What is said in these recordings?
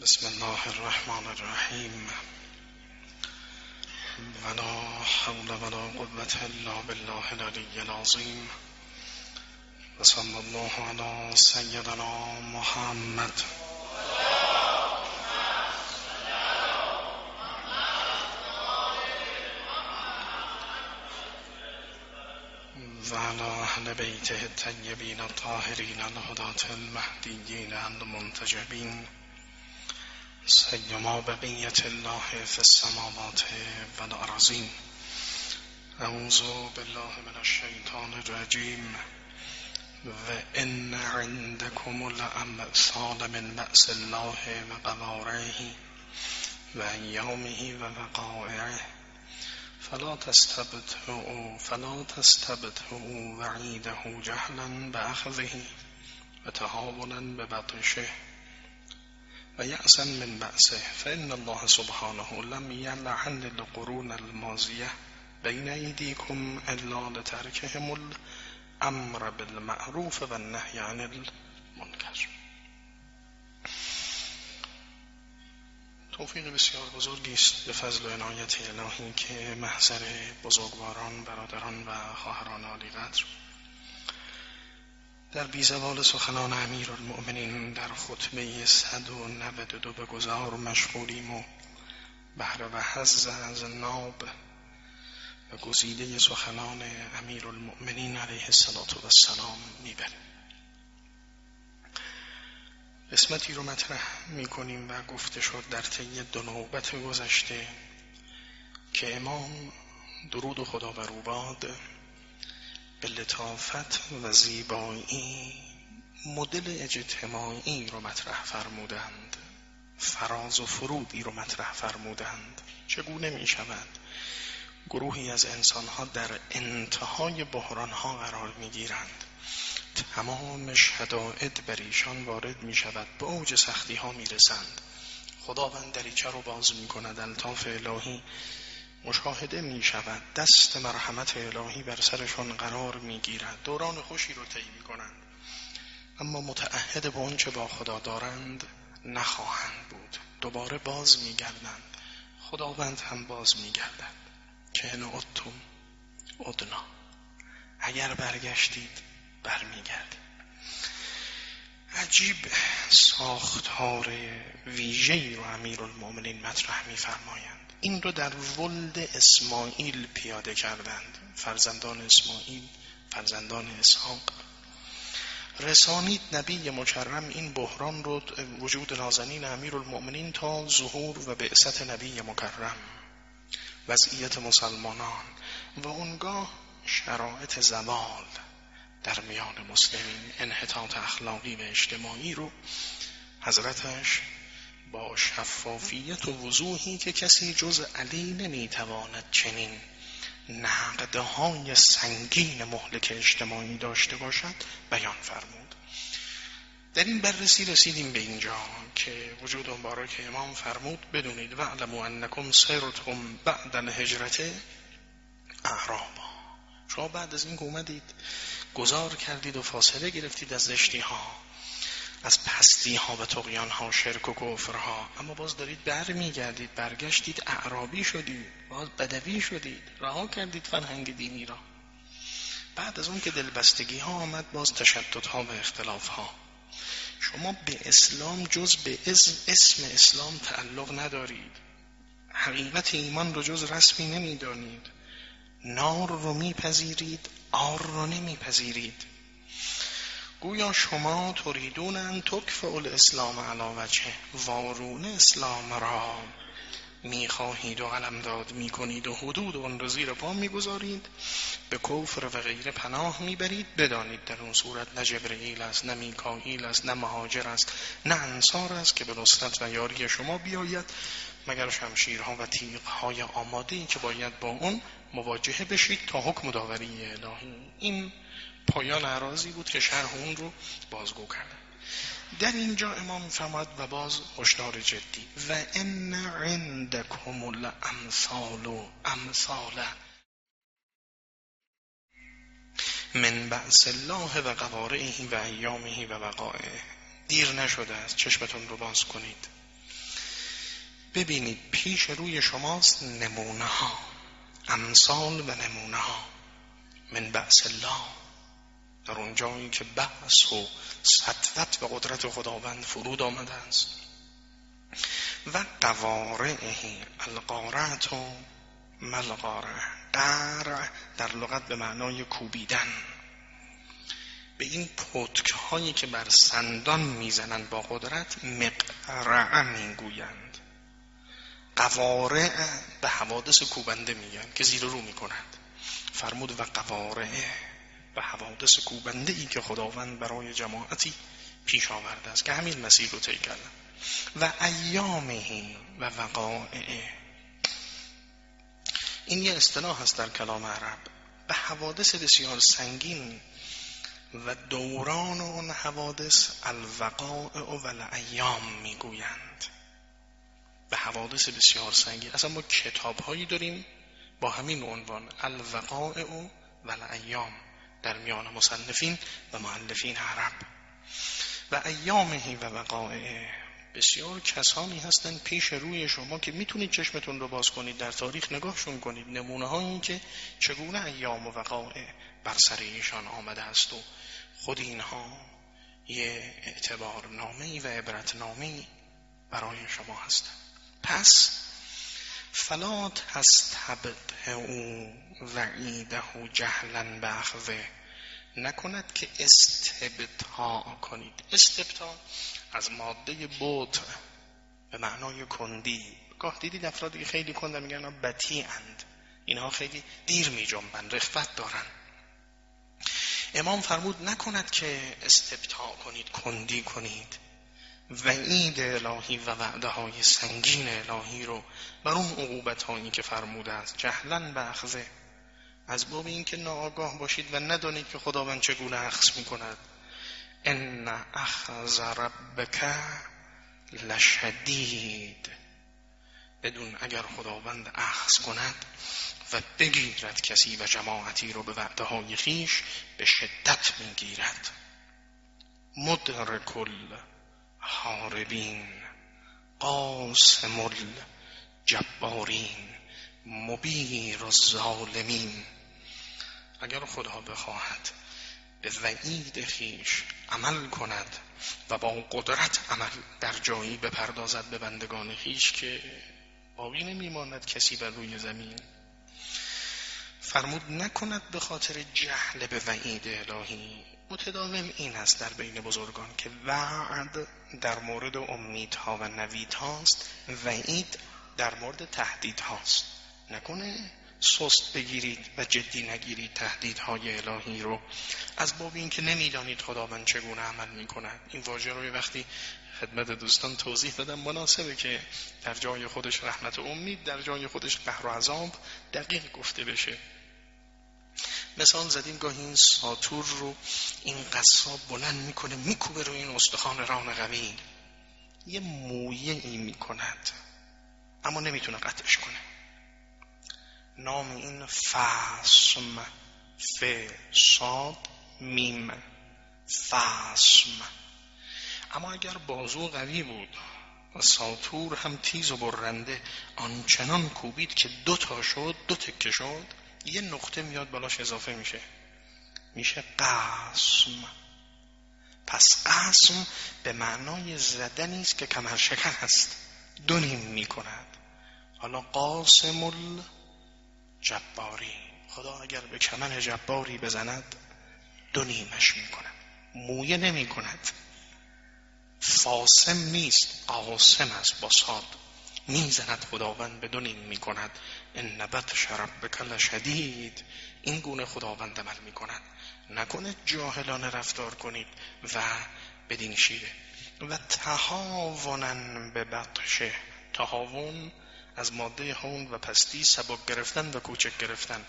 بسم الله الرحمن الرحیم. ولا حول ولا قوة الا بالله العلی العظیم. و صلی الله علی سیدنا محمد. و على اهل بیته الطیبین الطاهرین الهدات المهدیین المنتجبین سیما بقیت الله فی السماوات و الارضین. اعوذ بالله من الشیطان الرجیم و ان عندكم الامثال من بأس الله و قواره و ایامه و وقائعه. فلا تستبدهوا فلا وعیده جهلا بأخذه و و یأسا من بأسه فإن الله سبحانه لم يلعن القرون الماضية بين أيديكم إلا لتركهم الأمر بالمعروف و النهی عن المنکر توفیق بسیار بزرگی است به فضل و عنایت الهی که محضر بزرگواران برادران و خواهران عالی در بیزوال سخنان امیر المؤمنین در خطبه 192 به گذار مشغولیم و بهره و حز از ناب و گزیده سخنان امیر المؤمنین علیه السلام می‌بریم. قسمتی رو مطرح می‌کنیم و گفته شد در طی دو نوبت گذشته که امام درود و خدا بر باد به لطافت و زیبایی مدل اجتماعی رو مطرح فرمودند. فراز و فرودی رو مطرح فرمودند. چگونه می شود؟ گروهی از انسانها در انتهای بحرانها قرار می گیرند. تمام شدائد بر ایشان وارد می شود. به اوج سختی ها می رسند. خداوند دریچه رو باز می کند؟ الطاف الهی مشاهده می شود دست مرحمت الهی بر سرشان قرار می گیرد دوران خوشی رو طی می کنند اما متعهد به آنچه با خدا دارند نخواهند بود. دوباره باز می گردند خداوند هم باز می گردد که ان اتم ادنا. اگر برگشتید برمیگردید. عجیب ساختار ویژه‌ای رو امیر المومنین مطرح میفرمایند. این رو در ولد اسماعیل پیاده کردند. فرزندان اسماعیل فرزندان اسحاق. رسانید نبی مکرم این بحران رو وجود نازنین امیر المؤمنین تا ظهور و بعثت نبی مکرم. وضعیت مسلمانان. و اونگاه شرایط زوال در میان مسلمین انحطاط اخلاقی و اجتماعی رو حضرتش با شفافیت و وضوحی که کسی جز علی نمی‌تواند چنین نقدهای سنگین مهلک اجتماعی داشته باشد بیان فرمود. در این بررسی رسیدیم به اینجا که وجود مبارک امام فرمود بدونید وعلموا انکم سرتم بعد الهجرت اعرابا شما بعد از این که اومدید گذار کردید و فاصله گرفتید از زشتی ها از پستی ها و تقیان ها شرک و کفر ها اما باز دارید بر میگردید برگشتید اعرابی شدید باز بدوی شدید رها کردید فرهنگ دینی را. بعد از اون که دلبستگی ها آمد باز تشدد ها و اختلاف ها شما به اسلام جز به اسم اسلام تعلق ندارید. حقیقت ایمان رو جز رسمی نمی‌دانید. نار رو میپذیرید آر رو نمیپذیرید. گویا شما تریدون ان تکفع الاسلام علا وجه وارون اسلام را. می‌خواهید و علمداد می‌کنید و حدود اون رو زیر پا می‌گذارید. به کفر و غیر پناه می‌برید. بدانید در اون صورت نه جبرئیل است نه میکائیل است نه مهاجر است نه انصار است که به نصرت و یاری شما بیاید. مگر شمشیرها و تیغهای آماده ای که باید با اون مواجهه بشید تا حکم داوری الهی. این پایان عراضی بود که شرح اون رو بازگو کرده در اینجا امام فرماد و باز هشدار جدی. و ان عندکم الامثال و امثال. من بعث الله و قوارعه و ایامه و وقائه. دیر نشده است. چشمتون رو باز کنید. ببینید پیش روی شماست نمونه ها امثال و نمونه ها من بعث الله. در اون جایی که بعث و سطوت و قدرت خداوند فرود آمده است. و قوارعه القارعت و ملقارع قرع در لغت به معنای کوبیدن. به این پتک هایی که بر سندان می‌زنند با قدرت مقرع می‌گویند. قوارع به حوادث کوبنده میگن که زیر رو می‌کنند فرمود و قوارع به حوادث کوبنده ای که خداوند برای جماعتی پیش آورده است که همین مسیر رو طی کردن. و ایامه و وقائع این یه اصطلاح هست در کلام عرب. به حوادث بسیار سنگین و دوران اون حوادث الوقائع و الایام می‌گویند. به حوادث بسیار سنگین. اصلا ما کتاب هایی داریم با همین عنوان. الوقائع و الایام. در میان مصنفین و معلفین عرب. و ایامه و وقائع. بسیار کسانی هستند پیش روی شما که می‌تونید چشمتون رو باز کنید در تاریخ نگاهشون کنید. نمونه هایی که چگونه ایام و وقائع بر سر ایشان آمده است و خود اینها یه اعتبار نامه و عبرت نامه برای شما هستند. پس فلات هست او. وعیده جهلا بخوه. نکند که استبتاع کنید. استبتاع از ماده بود به معنای کندی. گاه دیدید افرادی خیلی کندن میگن بطی اند. اینها خیلی دیر می جنبن رخوت دارن. امام فرمود نکند که استبتاع کنید کندی کنید. وعید الهی و وعده های سنگین الهی رو بر اون عقوبت هایی که فرموده است جهلا به اخذه از باب اینکه ناآگاه باشید و ندانید که خداوند چگونه اخذ می‌کند. ان اخذ ربک لشدید. بدون اگر خداوند اخذ کند و بگیرد کسی و جماعتی رو به وعده های خیش به شدت می‌گیرد. مدرک الحاربین. قاسم الجبارین. مبیر الظالمین. اگر خدا بخواهد به وعید خیش عمل کند و با قدرت عمل در جایی بپردازد به بندگان خیش که باقی نمیماند کسی بر روی زمین فرمود نکند به خاطر جهل به وعید الهی. متداوم این است در بین بزرگان که وعد در مورد امیدها و نوید هاست وعید در مورد تهدید هاست نکنه سست بگیرید و جدی نگیرید تهدیدهای الهی رو. از باب اینکه نمی‌دانید خداوند چگونه عمل می‌کند. این واژه رو وقتی خدمت دوستان توضیح دادم مناسبه که در جای خودش رحمت و امید در جای خودش قهر و عذاب دقیق گفته بشه. مثال زدیم گاهی این ساتور رو این قصاب بلند می‌کنه میکوبه رو این استخوان ران قوی. یه مویه ای می‌کند اما نمی‌تونه قطعش کنه. نام این فاسم ف صاد میم فاسم اما اگر بازو قوی بود و ساتور هم تیز و برنده آنچنان کوبید که دو تا شد دو تکه شد یه نقطه میاد بالاش اضافه میشه. میشه قسم. پس قسم به معنای زدنی است که کمر شکن هست دو نیم می‌کند. حالا قاسم جباری. خدا اگر به کمن جباری بزند دو نیمش می‌کند. مویه نمی کند فاسم نیست قاسم است با صاد. می‌زند خداوند به دو نیم می‌کند. ان نبت شرب بکل شدید این گونه خداوند عمل می‌کند. نکنه جاهلانه رفتار کنید و بدین شیره و تهاونن به بطشه. تهاون از ماده هون و پستی سبک گرفتن و کوچک گرفتن.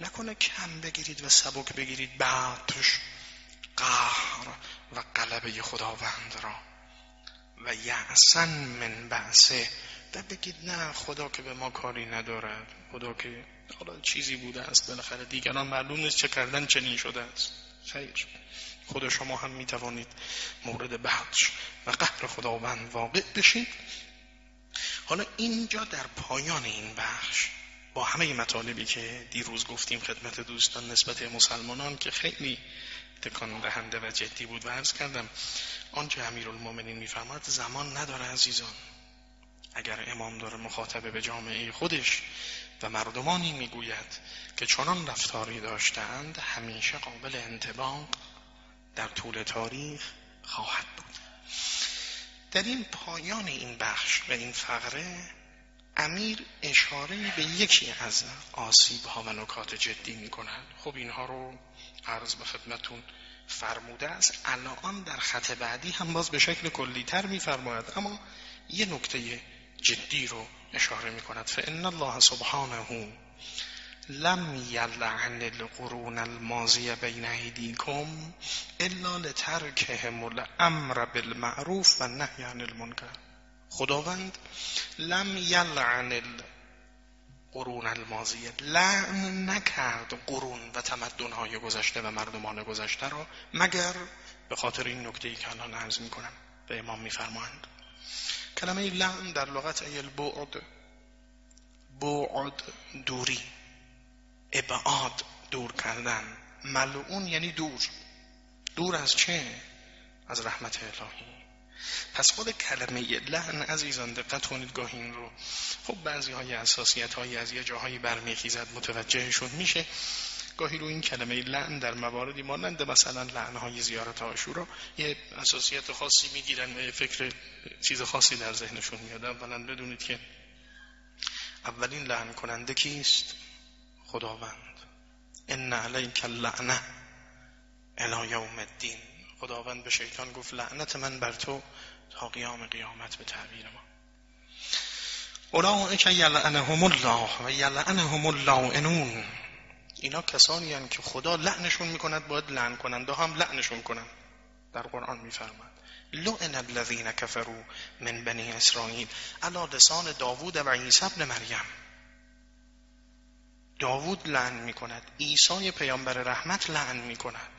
نکنه کم بگیرید و سبک بگیرید بعدش قهر و قلبه خداوند را. و یعصن من بعثه و بگید نه خدا که به ما کاری ندارد. خدا که حالا چیزی بوده است بالاخره دیگران معلوم نیست چه کردن چنین شده است. خیر. خود شما هم می توانید مورد بخش و قهر خداوند واقع بشید. حالا اینجا در پایان این بخش با همه مطالبی که دیروز گفتیم خدمت دوستان نسبت مسلمانان که خیلی تکان دهنده و جدی بود و عرض کردم آنچه امیرالمومنین میفرماد زمان نداره عزیزان. اگر امام داره مخاطبه به جامعه خودش و مردمانی می‌گوید که چنان رفتاری داشتند همیشه قابل انتباق در طول تاریخ خواهد بود. در این پایان این بخش و این فقره امیر اشاره به یکی از آسیب ها و نکات جدی می کند خب اینها رو عرض به خدمتون فرموده است. الان در خط بعدی هم باز به شکل کلی تر می فرماید اما یه نکته جدی رو اشاره می کند الله سبحانه لم یلعن القرون الماضی بین ایدیکم الا لترکهم الامر بالمعروف و نهی عن المنکر. خداوند لم یلعن القرون الماضیه لعن نکرد قرون و تمدنهای گذشته و مردمان گذشته را مگر به خاطر این نکته ای که الان عرض می کنم به امام میفرمایند. کلمه لعن در لغت ای البعد بعد دوری. ابعاد دور کردن. ملعون یعنی دور. دور از چه؟ از رحمت الهی. پس خود کلمه لعن عزیزان دقت کنید گاهی این رو. خب بعضی های اساسیت های از یه جاهایی برمیخیزد متوجهشون میشه. گاهی رو این کلمه لعن در مواردی مانند مثلا لعن های زیارت آشورا یه اساسیت خاصی می‌گیرن و فکر چیز خاصی در ذهنشون میاد. اولا بدونید که اولین لعن کننده کیست؟ خداوند. ان علیک اللعنه الی یوم الدین خداوند به شیطان گفت لعنت من بر تو تا قیام قیامت به تعبیر ما. اولئک یلعنهم الله و یلعنهم اللائنون. اینا کسانی هستند که خدا لعنشون می‌کند باید لعن کننده هم لعنشون کنند. در قرآن میفرماد لعن الذین کفروا من بنی اسرائیل علی لسان داوود و عیسی ابن مریم. داوود لعن می‌کند. عیسی پیامبر رحمت لعن می‌کند.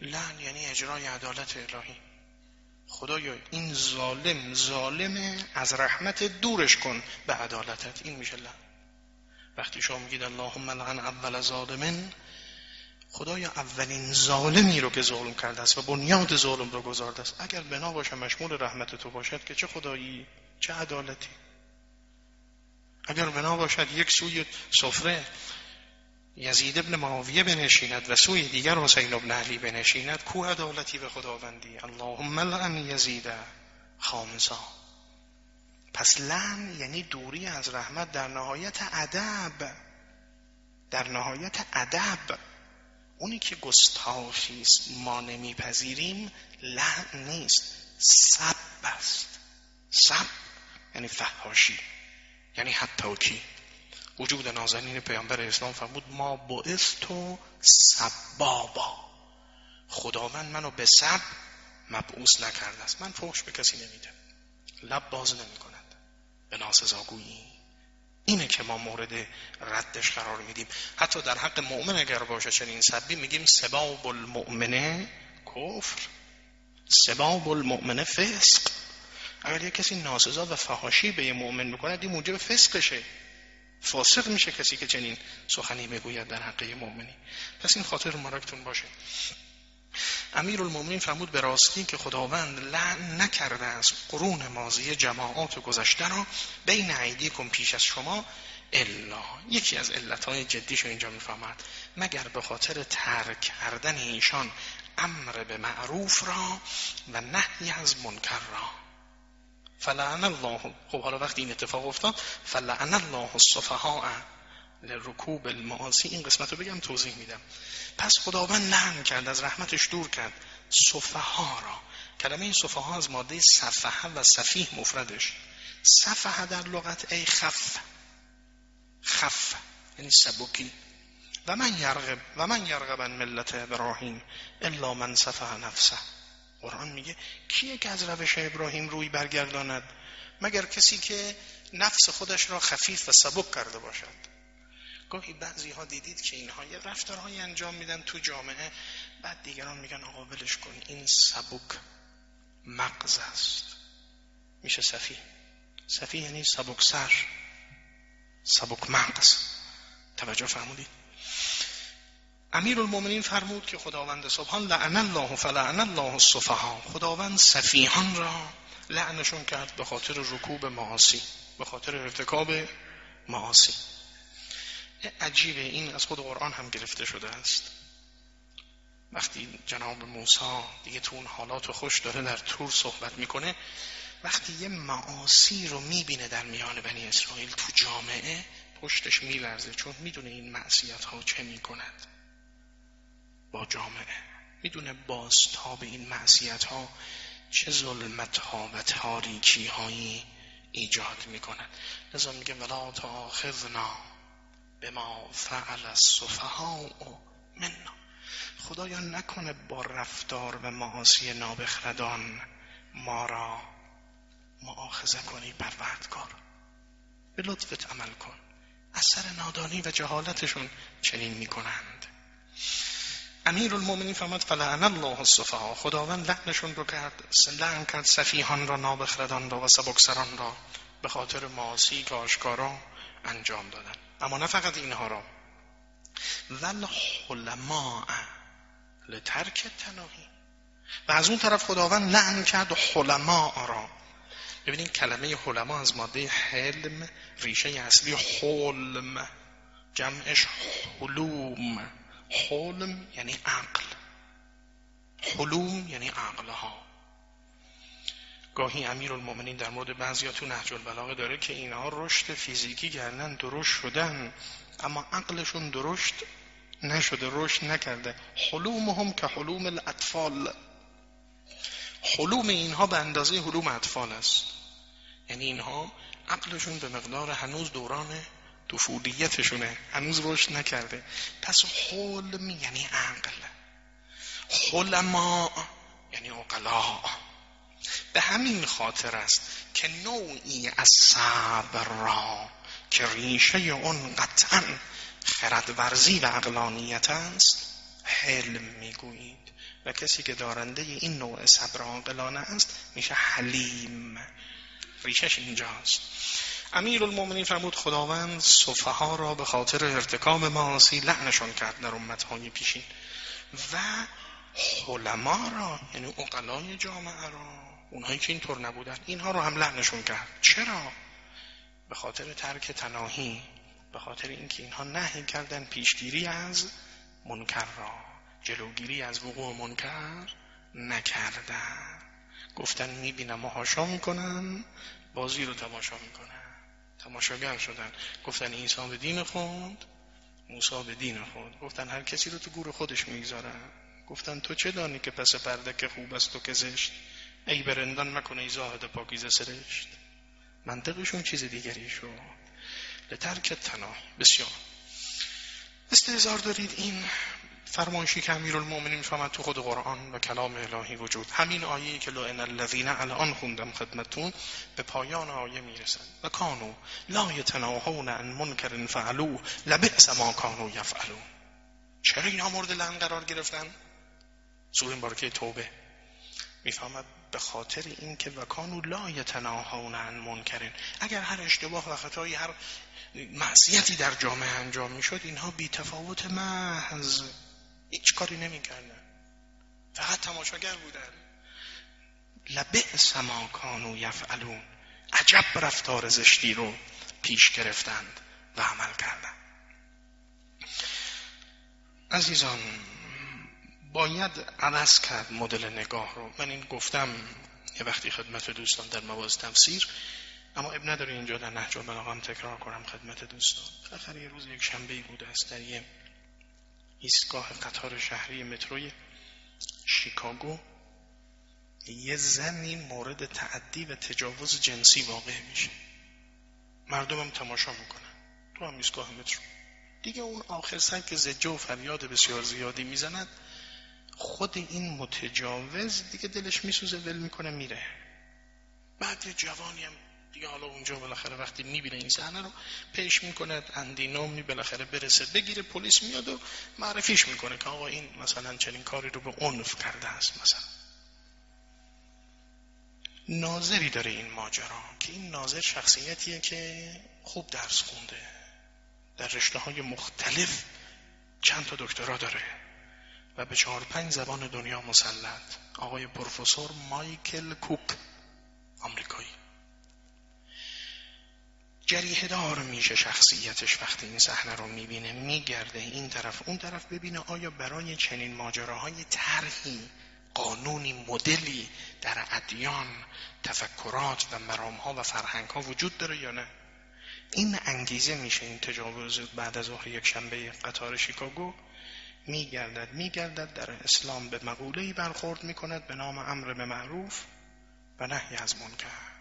لعن یعنی اجرای عدالت الهی. خدایا این ظالم ظالمه از رحمت دورش کن به عدالتت. این میشه لعن. وقتی شما میگید اللهم لعن اول ظالمن خدایا اولین ظالمی رو که ظلم کرده است و بنیاد ظلم رو گذارده است. اگر بنا باشه مشمول رحمت تو باشد که چه خدایی چه عدالتی. اگر بنا باشد یک سوی سفره یزید ابن معاویه بنشیند و سوی دیگر حسین ابن علی بنشیند کو عدالتی به خداوندی؟ اللهم لعن یزید خامزا پس لعن یعنی دوری از رحمت در نهایت ادب. در نهایت ادب. اونی که گستاخی است ما نمیپذیریم لعن نیست. سب است. سب یعنی فحاشی. یعنی حتی کی؟ وجود نازنین پیامبر اسلام فرمود ما باعث و سبابا. خداوند منو به سب مبعوث نکرده است. من فحش به کسی نمیدم. لب باز نمی کند به ناسزاگویی اینه که ما مورد ردش قرار میدیم. حتی در حق مؤمن اگر باشه چنین سبی میگیم سباب المؤمنه کفر. سباب المؤمنه فسق. اگر یک کسی ناسزا و فهاشی به یه مؤمن می‌کنه این موجب فسقشه. فاسق میشه کسی که چنین سخنی بگوید در حقه مؤمنی. پس این خاطر مراکتون باشه. امیر المومنین فرمود به راستی که خداوند لعن نکرده از قرون مازی جماعات گذشته را بین عیدیکم پیش از شما الا. یکی از علتهای جدیشو اینجا می‌فهمد مگر به خاطر ترک کردن ایشان امر به معروف را و نهی از منکر را فلعن الله. خب حالا وقتی این اتفاق افتاد فلعن الله الصفهاء لرکوب المعاصی. این قسمت رو بگم توضیح میدم. پس خداوند لعن کرد از رحمتش دور کرد. صفها را. کلمه این صفها از ماده صفحه و صفیح مفردش. صفحه در لغت ای خف. خف یعنی سبکی. و من یرغب و من یرغب ملت ابراهیم الا من صفح نفسه. قرآن میگه کیه که از روش ابراهیم روی برگرداند مگر کسی که نفس خودش را خفیف و سبک کرده باشد؟ گاهی بعضی ها دیدید که اینها یه رفتارهایی انجام میدن تو جامعه بعد دیگران میگن آقا ولش کن این سبک مغز است. میشه صفی سفیه یعنی سبک سر سبک مغز. توجه فرمودید؟ امیر المومنین فرمود که خداوند سبحان لعن الله فلعن الله الصفحا خداوند سفیهان را لعنشون کرد به خاطر رکوب معاصی به خاطر ارتکاب معاصی. عجیبه این از خود قرآن هم گرفته شده است. وقتی جناب موسی دیگه تو اون حالات خوش داره در تور صحبت می‌کنه وقتی یه معاصی رو می‌بینه در میان بنی اسرائیل تو جامعه پشتش میلرزه چون می‌دونه این معصیت ها چه می‌کند. با جامعه. می‌دونه بازتاب این معصیت ها چه ظلمت ها و تاریکی هایی ایجاد می‌کنن. لذا میگه ولا تاخذنا به ما فعل السفهاء منا. خدایا نکنه با رفتار و معاصی نابخردان ما را معاخذه کنی پروردگار. به لطفت عمل کن. اثر نادانی و جهالتشون چنین می‌کنند. امیر المومنین فرماد فلعن الله الصفحا خداوند لعنشون رو کرد لعن کرد سفیهان را نابخردان را و سبکسران را به خاطر معاصی که آشکارا انجام دادن. اما نه فقط اینها را. ول حلماء لترک تناهی. و از اون طرف خداوند لعن کرد حلماء را. ببینید کلمه حلما از ماده حلم ریشه اصلی حلم جمعش حلوم حلم یعنی عقل. حلوم یعنی عقلها. گاهی امیر المومنین در مورد بعضی تو نهج البلاغه داره که اینها رشد فیزیکی کردن درشت شدن اما عقلشون درشت نشده رشد نکرده. حلوم هم که حلوم الاطفال. حلوم اینها به اندازه حلوم اطفال است. یعنی اینها عقلشون به مقدار هنوز دوران طفولیتشونه هنوز رشد نکرده. پس حلم یعنی عقل. حلما یعنی اقلا به همین خاطر است که نوعی از صبر را که ریشه اون قطعا خردورزی و اقلانیت است حلم می‌گویید و کسی که دارنده این نوع صبر عاقلانه است میشه حلیم. ریشش اینجاست. امیر المومنین فرمود خداوند صفحه را به خاطر ارتکاب معاصی لعنشان کرد در امتهای پیشین و حلما را یعنی اقلای جامعه را اونهایی که اینطور نبودن اینها رو هم لعنشون کرد. چرا؟ به خاطر ترک تناهی به خاطر اینکه اینها نهی کردن پیشگیری از منکر را جلوگیری از وقوع منکر نکردن. گفتن می‌بینم و هاشا می‌کنن بازی رو تماشا می‌کنن تماشاگر شدن. گفتن عیسی به دین خود موسی به دین خود. گفتن هر کسی رو تو گور خودش می‌گذارن. گفتن تو چه دانی که پس پرده که خوب است و که زشت؟ ای برندان مکنه ای زاهد پاکیزه سرشت. منطقشون چیز دیگری شد. لترک تناه بسیار. استعزار دارید این فرمایشی که امیر المومنین می‌فهمد تو خود قرآن و کلام الهی وجود. همین آیه که لعن الذین الان خوندم خدمتون به پایان آیه می‌رسن و کانو لا یتناهون عن منکر فعلو لبئس ما کانو یفعلون. چرا اینا مورد لعن قرار گرفتن؟ سوره مبارکه توبه می‌فهمد به خاطر اینکه و کانو لا یتناهون عن منکرین اگر هر اشتباه و خطایی هر معصیتی در جامعه انجام می‌شد اینها بی تفاوت محض هیچ کاری نمی‌کردن. فقط تماشاگر بودن. لبئس ما کانو یفعلون. عجب رفتار زشتی رو پیش گرفتند و عمل کردند. عزیزان باید عوض کرد مدل نگاه رو. من این گفتم یه وقتی خدمت دوستان در مواز تفسیر اما اب نداره اینجا در نهج البلاغه تکرار کنم خدمت دوستان. بالاخره یه روز یک شنبه بوده است در یه ایستگاه قطار شهری متروی شیکاگو یه زنی مورد تعدی و تجاوز جنسی واقع میشه. مردمم تماشا می‌کنن. تو هم ایستگاه مترو. دیگه اون آخر سر که زجه و فریاد بسیار زیادی می‌زند خود این متجاوز دیگه دلش میسوزه ول می‌کنه میره. بعد یه جوانی هم دیگه حالا اونجا بالاخره وقتی می‌بینه این صحنه رو پیش می‌کنه اندینومی بالاخره برسه. بگیره پلیس میاد و معرفیش می‌کنه که آقا این مثلا چنین کاری رو به عنف کرده است مثلا. ناظری داره این ماجرا که این ناظر شخصیتیه که خوب درس خونده. در رشته های مختلف چند تا دکترا داره و به چهار پنج زبان دنیا مسلط. آقای پروفسور مایکل کوک آمریکایی. جریه دار میشه شخصیتش وقتی این صحنه رو می‌بینه میگرده این طرف. اون طرف ببینه آیا برای چنین ماجراهای طرحی قانونی مدلی در ادیان تفکرات و مرامها و فرهنگها وجود داره یا نه؟ این انگیزه میشه این تجاوز بعد از ظهر یک شنبه قطار شیکاگو. میگردد میگردد در اسلام به مقوله‌ای برخورد می‌کند به نام امر به معروف و نهی از منکر.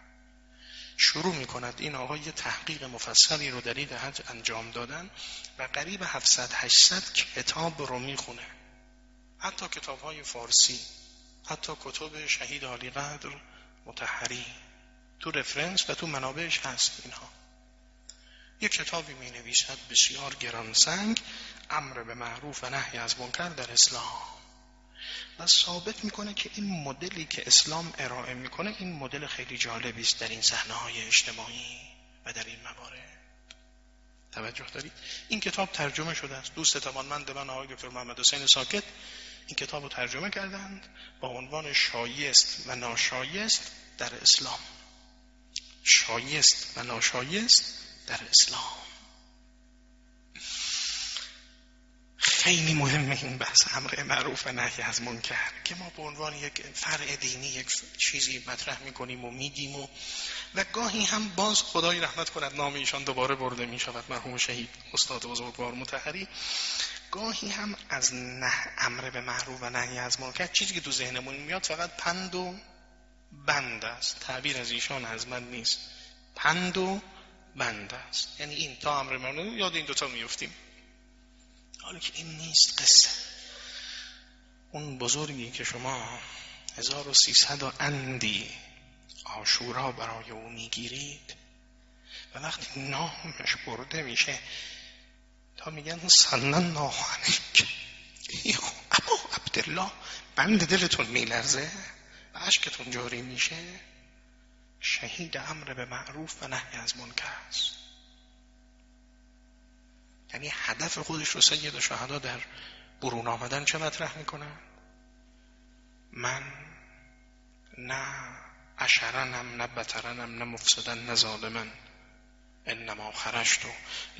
شروع می کند این آقای تحقیق مفصلی رو در این حج انجام دادن و قریب 700 800 کتاب رو می‌خونه. حتی کتاب های فارسی حتی کتب شهید عالی قدر متحری تو رفرنس و تو منابعش هست اینها. یک کتابی می نویسد بسیار گرانسنگ امر به معروف و نهی از منکر در اسلام. و ثابت می‌کنه که این مدلی که اسلام ارائه می‌کنه این مدل خیلی جالبی است در این صحنه های اجتماعی و در این موارد. توجه دارید؟ این کتاب ترجمه شده است. دوست توانمند من آقای دکتر محمد حسین ساکت این کتاب رو ترجمه کردند با عنوان شایست و ناشایست در اسلام. شایست و ناشایست در اسلام. خیلی مهمه این بحث امر معروف و نهی از منکر که ما به عنوان یک فرع دینی یک چیزی مطرح می‌کنیم و میگیم و و گاهی هم باز خدای رحمت کند نام ایشان دوباره برده می شود مرحوم شهید استاد بزرگوار متحری. گاهی هم از نه امر به معروف و نهی از منکر چیزی که تو ذهنمون میاد فقط پند و بند است. تعبیر از ایشان از من نیست. پند و بند است. یعنی این تا امر معروف یاد این دوتا میفتیم حالا که این نیست قصه. اون بزرگی که شما 1300 و اندی آشورا برای او می‌گیرید و وقتی نامش برده میشه تا میگن سنن الله یا ابا عبدالله بند دلتون میلرزه و عشقتون جاری میشه. شهید امر به معروف و نهی از منکر است. یعنی هدف خودش رو سید شهدا در برون آمدن چه مطرح می‌کنن من نه اشرنم نه بترنم نه مفسدن نه ظالمن. انما خرجت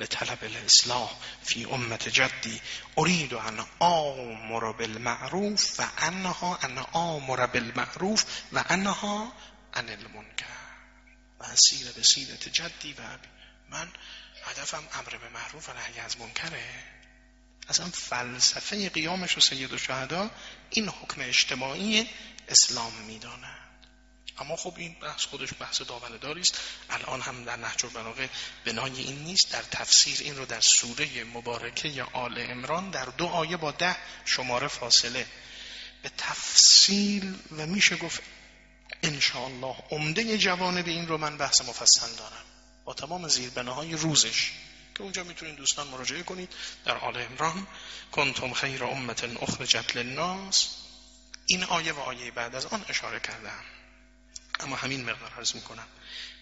لطلب الاصلاح فی امت جدی. اريد ان آمر بالمعروف و انها ان آمر بالمعروف و انها عن المنکر. و اسیر به سیرت جدی و من هدفم امر به معروف و نهی از منکره. اصلا فلسفه قیامش و سید شهدا این حکم اجتماعی اسلام میدانه اما خب این بحث خودش بحث داوره است الان هم در نهج البلاغه بنای این نیست. در تفسیر این رو در سوره مبارکه یا آل امران در دو آیه با ده شماره فاصله. به تفصیل و میشه گفت انشاءالله عمده جوانب این رو من بحث مفصل دارم. با تمام زیربناهای روزش. که اونجا می‌تونید دوستان مراجعه کنید. در آل امران کنتم خیر امت اخرجت للناس. این آیه و آیه بعد از آن اشاره کردم. اما همین مقدار عرض می‌کنم.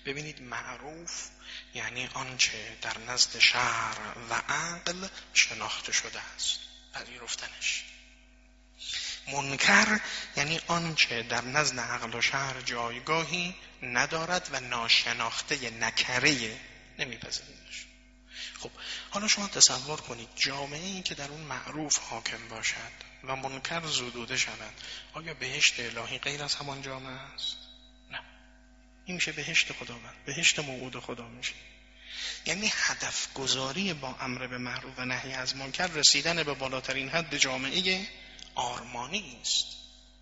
ببینید معروف یعنی آنچه در نزد شهر و عقل شناخته شده است. پذیرفتنش. منکر یعنی آنچه در نزد عقل و شهر جایگاهی ندارد و ناشناخته نکره نمیپذیریدش خب حالا شما تصور کنید جامعه ای که در اون معروف حاکم باشد و منکر زدوده شود آیا بهشت الهی غیر از همان جامعه است؟ نه. این میشه بهشت خداوند بهشت موعود خدا میشه. یعنی هدف گذاری با امر به معروف و نهی از منکر رسیدن به بالاترین حد جامعه آرمانی است.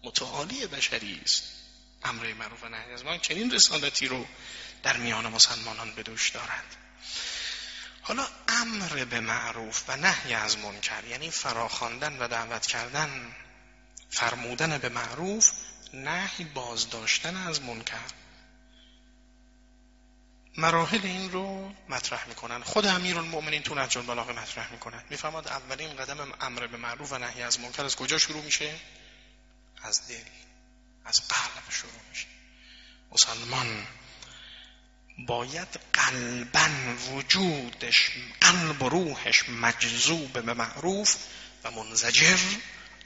متعالی بشری است. امر معروف و نهی از منکر چنین رسالتی رو در میان مسلمانان به دوش دارد. حالا امر به معروف و نهی از منکر یعنی فراخواندن و دعوت کردن فرمودن به معروف نهی بازداشتن از منکر. مراحل این رو مطرح می‌کنن. خود امیر المؤمنین تو نهج البلاغه مطرح می‌کنن. می‌فهمد اولین قدم امر به معروف و نهی از منکر از کجا شروع میشه؟ از دل. از قلب شروع میشه. مسلمان باید قلبا وجودش قلب و روحش مجذوب به معروف و منزجر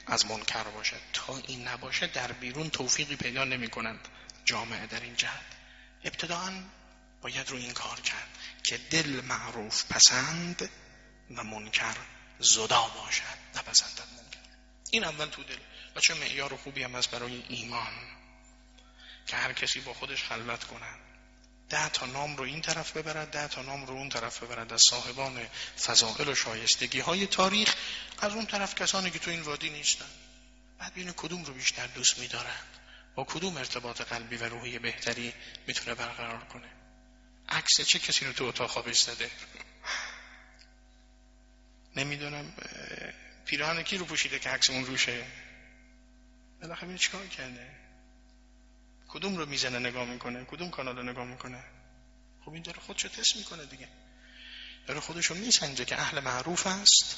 از منکر باشد تا این نباشه در بیرون توفیقی پیدا نمی کنند جامعه در این جهت. ابتداعا باید رو این کار کرد که دل معروف پسند و منکر زدا باشد نپسندد منکر. این اول تو دل. و چه معیار خوبی هم هست برای ایمان که هر کسی با خودش خلوت کند. ده تا نام رو این طرف ببرد ده تا نام رو اون طرف ببرد. از صاحبان فضائل و شایستگی های تاریخ از اون طرف کسانی که تو این وادی نیستن. بعد بین کدوم رو بیشتر دوست میدارند با کدوم ارتباط قلبی و روحی بهتری می‌تونه برقرار کنه؟ عکس چه کسی رو تو اتاق خوابش زده؟ نمی‌دونم پیراهن کی رو پوشیده که عکس اون روشه؟ بالاخره این چیکار کرده؟ کدوم رو می‌زنه نگاه می‌کنه؟ کدوم کانال رو نگاه می‌کنه؟ خب این داره خودشو تست می‌کنه دیگه. داره خودشو میسنجه که اهل معروف است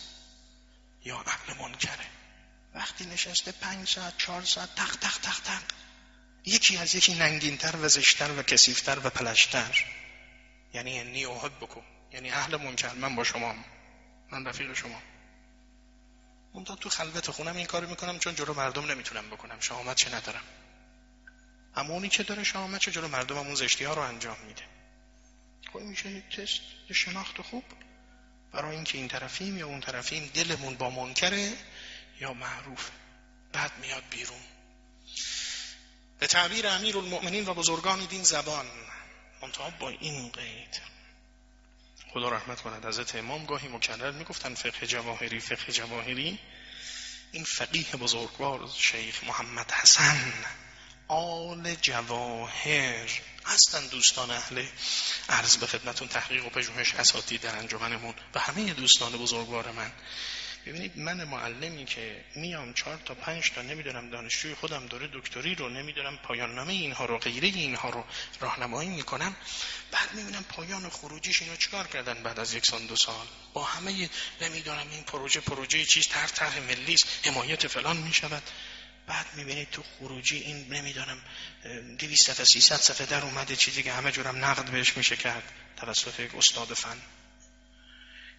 یا اهل منکره. وقتی نشسته پنج ساعت چهار ساعت تق تق تق تق. یکی از یکی ننگینتر و زشتر و کسیفتر و پلشتر. یعنی انی اوهد بکن یعنی اهل منکر. من با شما من رفیق شما اون تو خلوت خونم این کارو می‌کنم چون جلو مردم نمی‌تونم بکنم. شهامت چه ندارم. اما اونی که داره شهامت چه جلو مردم اون زشتی ها رو انجام میده. خب میشه تست شناخت خوب. برای اینکه این طرفیم یا اون طرفیم دلمون با منکره یا معروف. بعد میاد بیرون. به تعبیر امیر المؤمنین و بزرگان دین زبان. منتها با این قید. خدا رحمت کند. حضرت امام گاهی مکرر می‌گفتن فقه جواهری فقه جواهری. این فقیه بزرگوار شیخ محمد حسن آل جواهر هستن دوستان اهل عرض به خدمتون تحقیق و پژوهش اساتی در انجمنمون و همه دوستان بزرگوار من. ببینید من معلمی که میام چهار تا پنج تا نمی‌دونم دانشجوی خودم داره دکتری رو نمی‌دونم پایان نامه اینها رو غیره اینها رو راهنمایی می‌کنم بعد می‌بینم پایان خروجیش اینا چیکار کردن بعد از یک سال دو سال؟ با همه نمی‌دونم این پروژه پروژه چیز طرح طرح ملی حمایت فلان می‌شود. بعد می‌بینید تو خروجی این نمی‌دونم 200 صفحه 300 صفحه در اومده چیزی که همه جورم نقد بهش میشه کرد توسط یک استاد فن.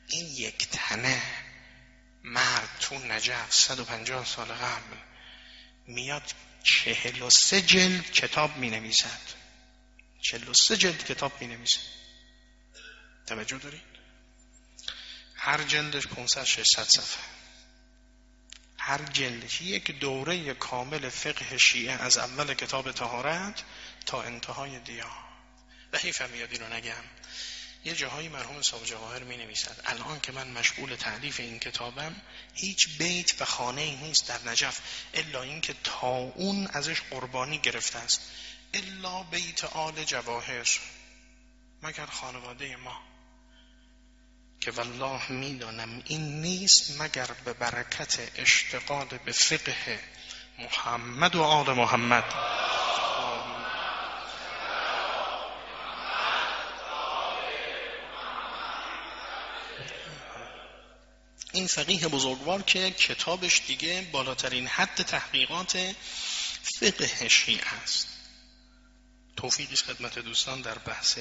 این یک تنه مرد تو نجف 150 سال قبل میاد چهل و سه جلد کتاب می نویسد چهل و سه جلد کتاب می نویسد توجه دارید؟ هر جلدش 500 600 صفحه. هر جلدش یک دوره کامل فقه شیعه از اول کتاب تهارت تا انتهای دیا. و حیف میاد رو نگم. یه جاهایی مرحوم صاحب جواهر می نویسد الان که من مشغول تعلیف این کتابم هیچ بیت و خانه ای نیست در نجف الا اینکه تا اون ازش قربانی گرفته است. الا بیت آل جواهر. مگر خانواده ما. که والله می‌دانم این نیست مگر به برکت اشتغال به فقه محمد و آل محمد. این فقیه بزرگوار که کتابش دیگه بالاترین حد تحقیقات فقه شیعه است. توفیقی خدمت دوستان در بحث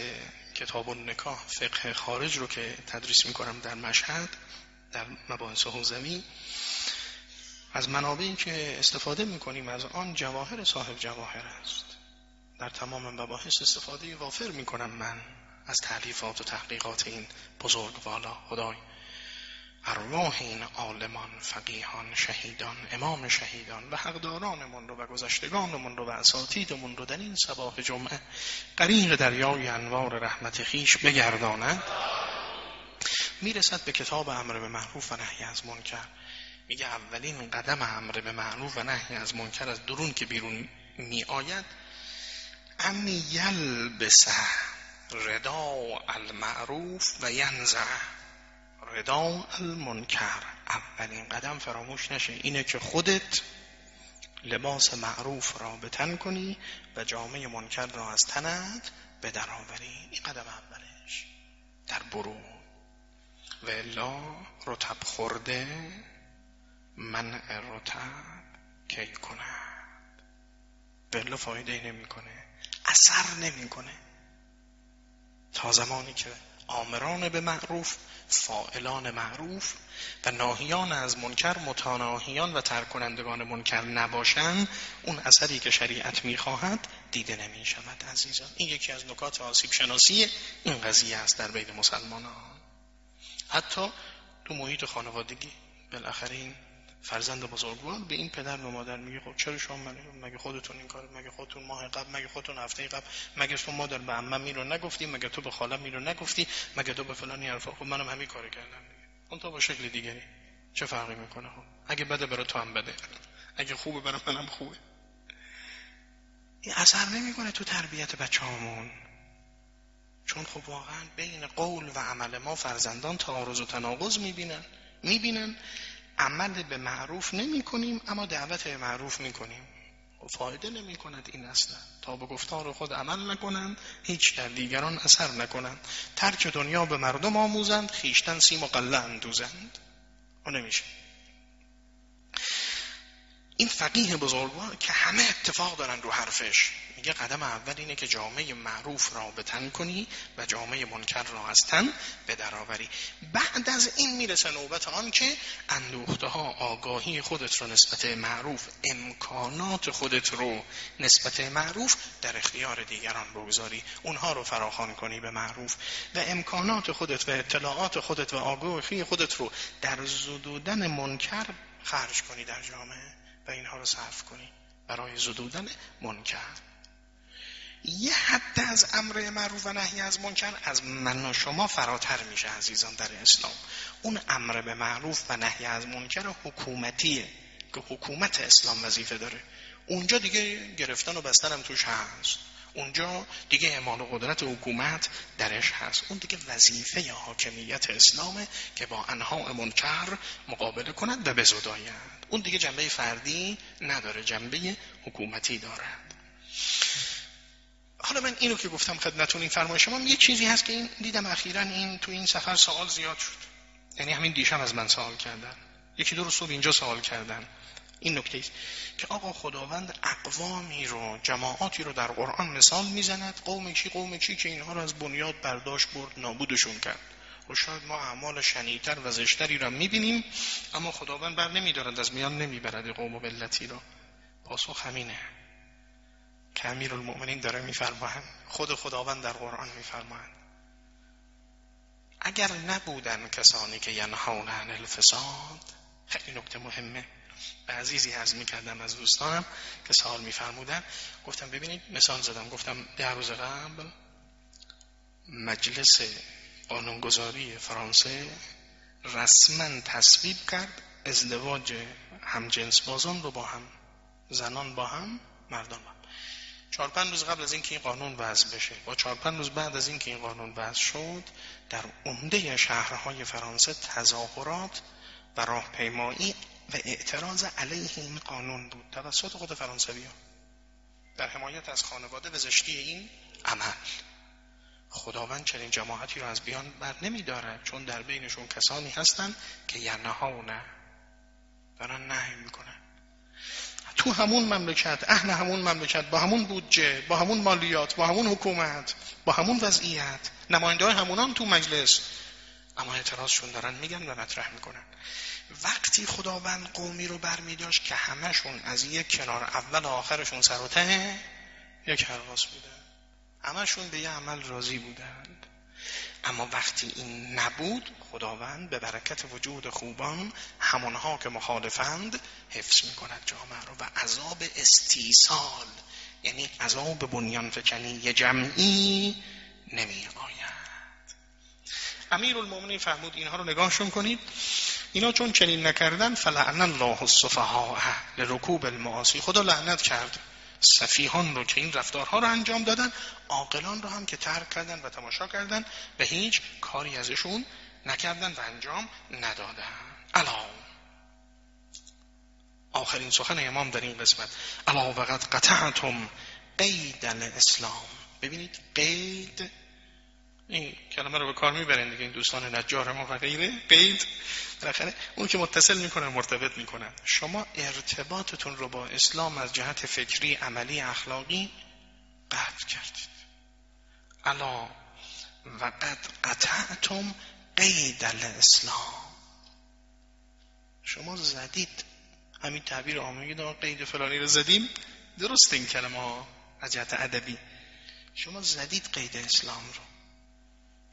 کتاب نکاح فقه خارج رو که تدریس می‌کنم در مشهد در مباحث حوزوی. از منابعی که استفاده می‌کنیم از آن جواهر صاحب جواهر است. در تمام مباحث استفاده وافر می‌کنم من از تعلیفات و تحقیقات این بزرگ والا خدای. ارواح این عالمان فقیهان شهیدان امام شهیدان و حقدارانمون رو و گذشتگانمون رو و اساتیدمون رو در این سباه جمعه قریق دریای انوار رحمت خیش بگرداند. می‌رسد به کتاب امر به معروف و نهی از منکر. میگه اولین قدم امر به معروف و نهی از منکر از درون که بیرون می آید ام یلبسه ردا المعروف و ینزع. ردا المنکر. اولین قدم فراموش نشه. اینه که خودت لباس معروف را به تن کنی و جامعه منکر را از تنت به در آوری این قدم اولش. در برو. و الا رتب خورده منع رتب کی کند. بلا فایده نمی‌کنه. اثر نمی‌کنه. تا زمانی که آمران به معروف فائلان معروف و ناهیان از منکر متاناهیان و ترک کنندگان منکر نباشند. اون اثری که شریعت می‌خواهد دیده نمی شود عزیزان. این یکی از نکات آسیب شناسی این قضیه است در بین مسلمانان. حتی تو محیط خانوادگی بالاخره این فرزند بزرگوار به این پدر و مادر میگه خب چرا شما من مگه خودتون این کار مگه خودتون ماه قبل مگه خودتون هفته قبل مگه تو مادر به عمم میرو نگفتی؟ مگه تو به خالم میرو نگفتی؟ مگه تو به فلانی حرفا؟ خب منم همین کارو کردم اون تو با شکل دیگری. چه فرقی می‌کنه خب؟ اگه بده برای تو هم بده. اگه خوبه برای منم خوبه. این اثر نمی‌کنه تو تربیت بچه‌هامون. چون خب واقعا بین قول و عمل ما فرزندان تعارض و تناقض می‌بینن. می‌بینن عمل به معروف نمی کنیم اما دعوت به معروف می کنیم. و فایده نمی کند این اصلا. تا به گفتار خود عمل نکنند هیچ در دیگران اثر نکنند. ترک دنیا به مردم آموزند خیشتن سیم و قله اندوزند. و نمیشه. این فقیه بزرگوار که همه اتفاق دارن رو حرفش. میگه قدم اول اینه که جامعه معروف را به کنی و جامعه منکر را از تن به درآوری بعد از این می‌رسه نوبت آن که اندوخته ها آگاهی خودت رو نسبت معروف امکانات خودت رو نسبت معروف در اختیار دیگران بگذاری. اونها رو فراخوان کنی به معروف و امکانات خودت و اطلاعات خودت و آگاهی خودت رو در زدودن منکر خرج کنی در جامعه و اینها رو صرف کنی برای زدودن منکر. یه حد از امر معروف و نهی از منکر از من و شما فراتر میشه عزیزان در اسلام. اون امر به معروف و نهی از منکر حکومتیه که حکومت اسلام وظیفه داره. اونجا دیگه گرفتن و بستن هم توش هست. اونجا دیگه اعمال و قدرت حکومت درش هست. اون دیگه وظیفه حاکمیت اسلامه که با انها منکر مقابله کند و بزداید اون دیگه جنبه فردی نداره جنبه حکومتی دارد. حالا من اینو که گفتم خدمتون این فرمایش شما یه چیزی هست که این دیدم اخیرا این تو این سفر سوال زیاد شد. یعنی همین دیشب از من سوال کردن. یکی دو رو صبح اینجا سوال کردن. این نکته است که آقا خداوند اقوامی رو جماعاتی رو در قرآن مثال می‌زند قوم چی قوم چی که اینها رو از بنیاد برداشت برد نابودشون کرد. و شاید ما اعمال شنیتر و زشتری را می‌بینیم اما خداوند بر نمیدارد از میان نمی‌برد قوم و ملتی را. پاسخ همینه. که امیر المؤمنین داره میفرمایند خود خداوند در قرآن میفرمایند اگر نبودن کسانی که ینهون عن الفساد خیلی نکته مهمه. به عزیزی از می‌کردم از دوستانم که سوال میفرمودن گفتم ببینید مثال زدم گفتم ده روز قبل مجلس قانونگذاری فرانسه رسما تصویب کرد ازدواج همجنس بازان رو با هم زنان با هم مردان با چهار پنج روز قبل از اینکه این قانون وضع بشه با چهار پنج روز بعد از اینکه این قانون وضع شد در عمده شهرهای فرانسه تظاهرات و راهپیمایی و اعتراض علیه این قانون بود. توسط خود فرانسوی ها در حمایت از خانواده و زشتی این عمل. خداوند چنین جماعتی رو از بیان بر نمی دارد چون در بینشون کسانی هستند که نه. دارن نهی می‌کنن. تو همون مملکت اهل همون مملکت با همون بودجه با همون مالیات با همون حکومت با همون وضعیت نماینده های همونان تو مجلس. اما اعتراضشون دارن میگن و مطرح می‌کنن. وقتی خداوند قومی رو برمی داشت که همشون از یک کنار اول آخرشون سر و ته یک حرواس بودن. همشون به یه عمل راضی بودند اما وقتی این نبود خداوند به برکت وجود خوبان همونها که مخالفند حفظ می کند جامعه رو. و عذاب استیصال یعنی عذاب بنیان فکنی جمعی نمی آید امیر المومنین فرمود اینها رو نگاهشون کنید. اینا چون چنین نکردن فلعن الله الصفحاء لرکوب المعاصی. خدا لعنت کرد. سفیهان رو که این رفتارها رو انجام دادن عاقلان رو هم که ترک کردن و تماشا کردن به هیچ کاری ازشون نکردن و انجام ندادن. الا. آخرین سخن امام در این قسمت. الا وقت قطعتم قید الاسلام. ببینید قید این کلمه رو به کار می‌برین دیگه این دوستان نجار ما و غیره. قید بالاخره اون که متصل می‌کنن مرتبط می‌کنن شما ارتباطتون رو با اسلام از جهت فکری عملی اخلاقی قطع کردید. الا وقد قطعتم قید الاسلام. شما زدید. همین تعبیر دار قید فلانی رو زدیم. درست این کلمه ها از جهت ادبی. شما زدید قید اسلام رو.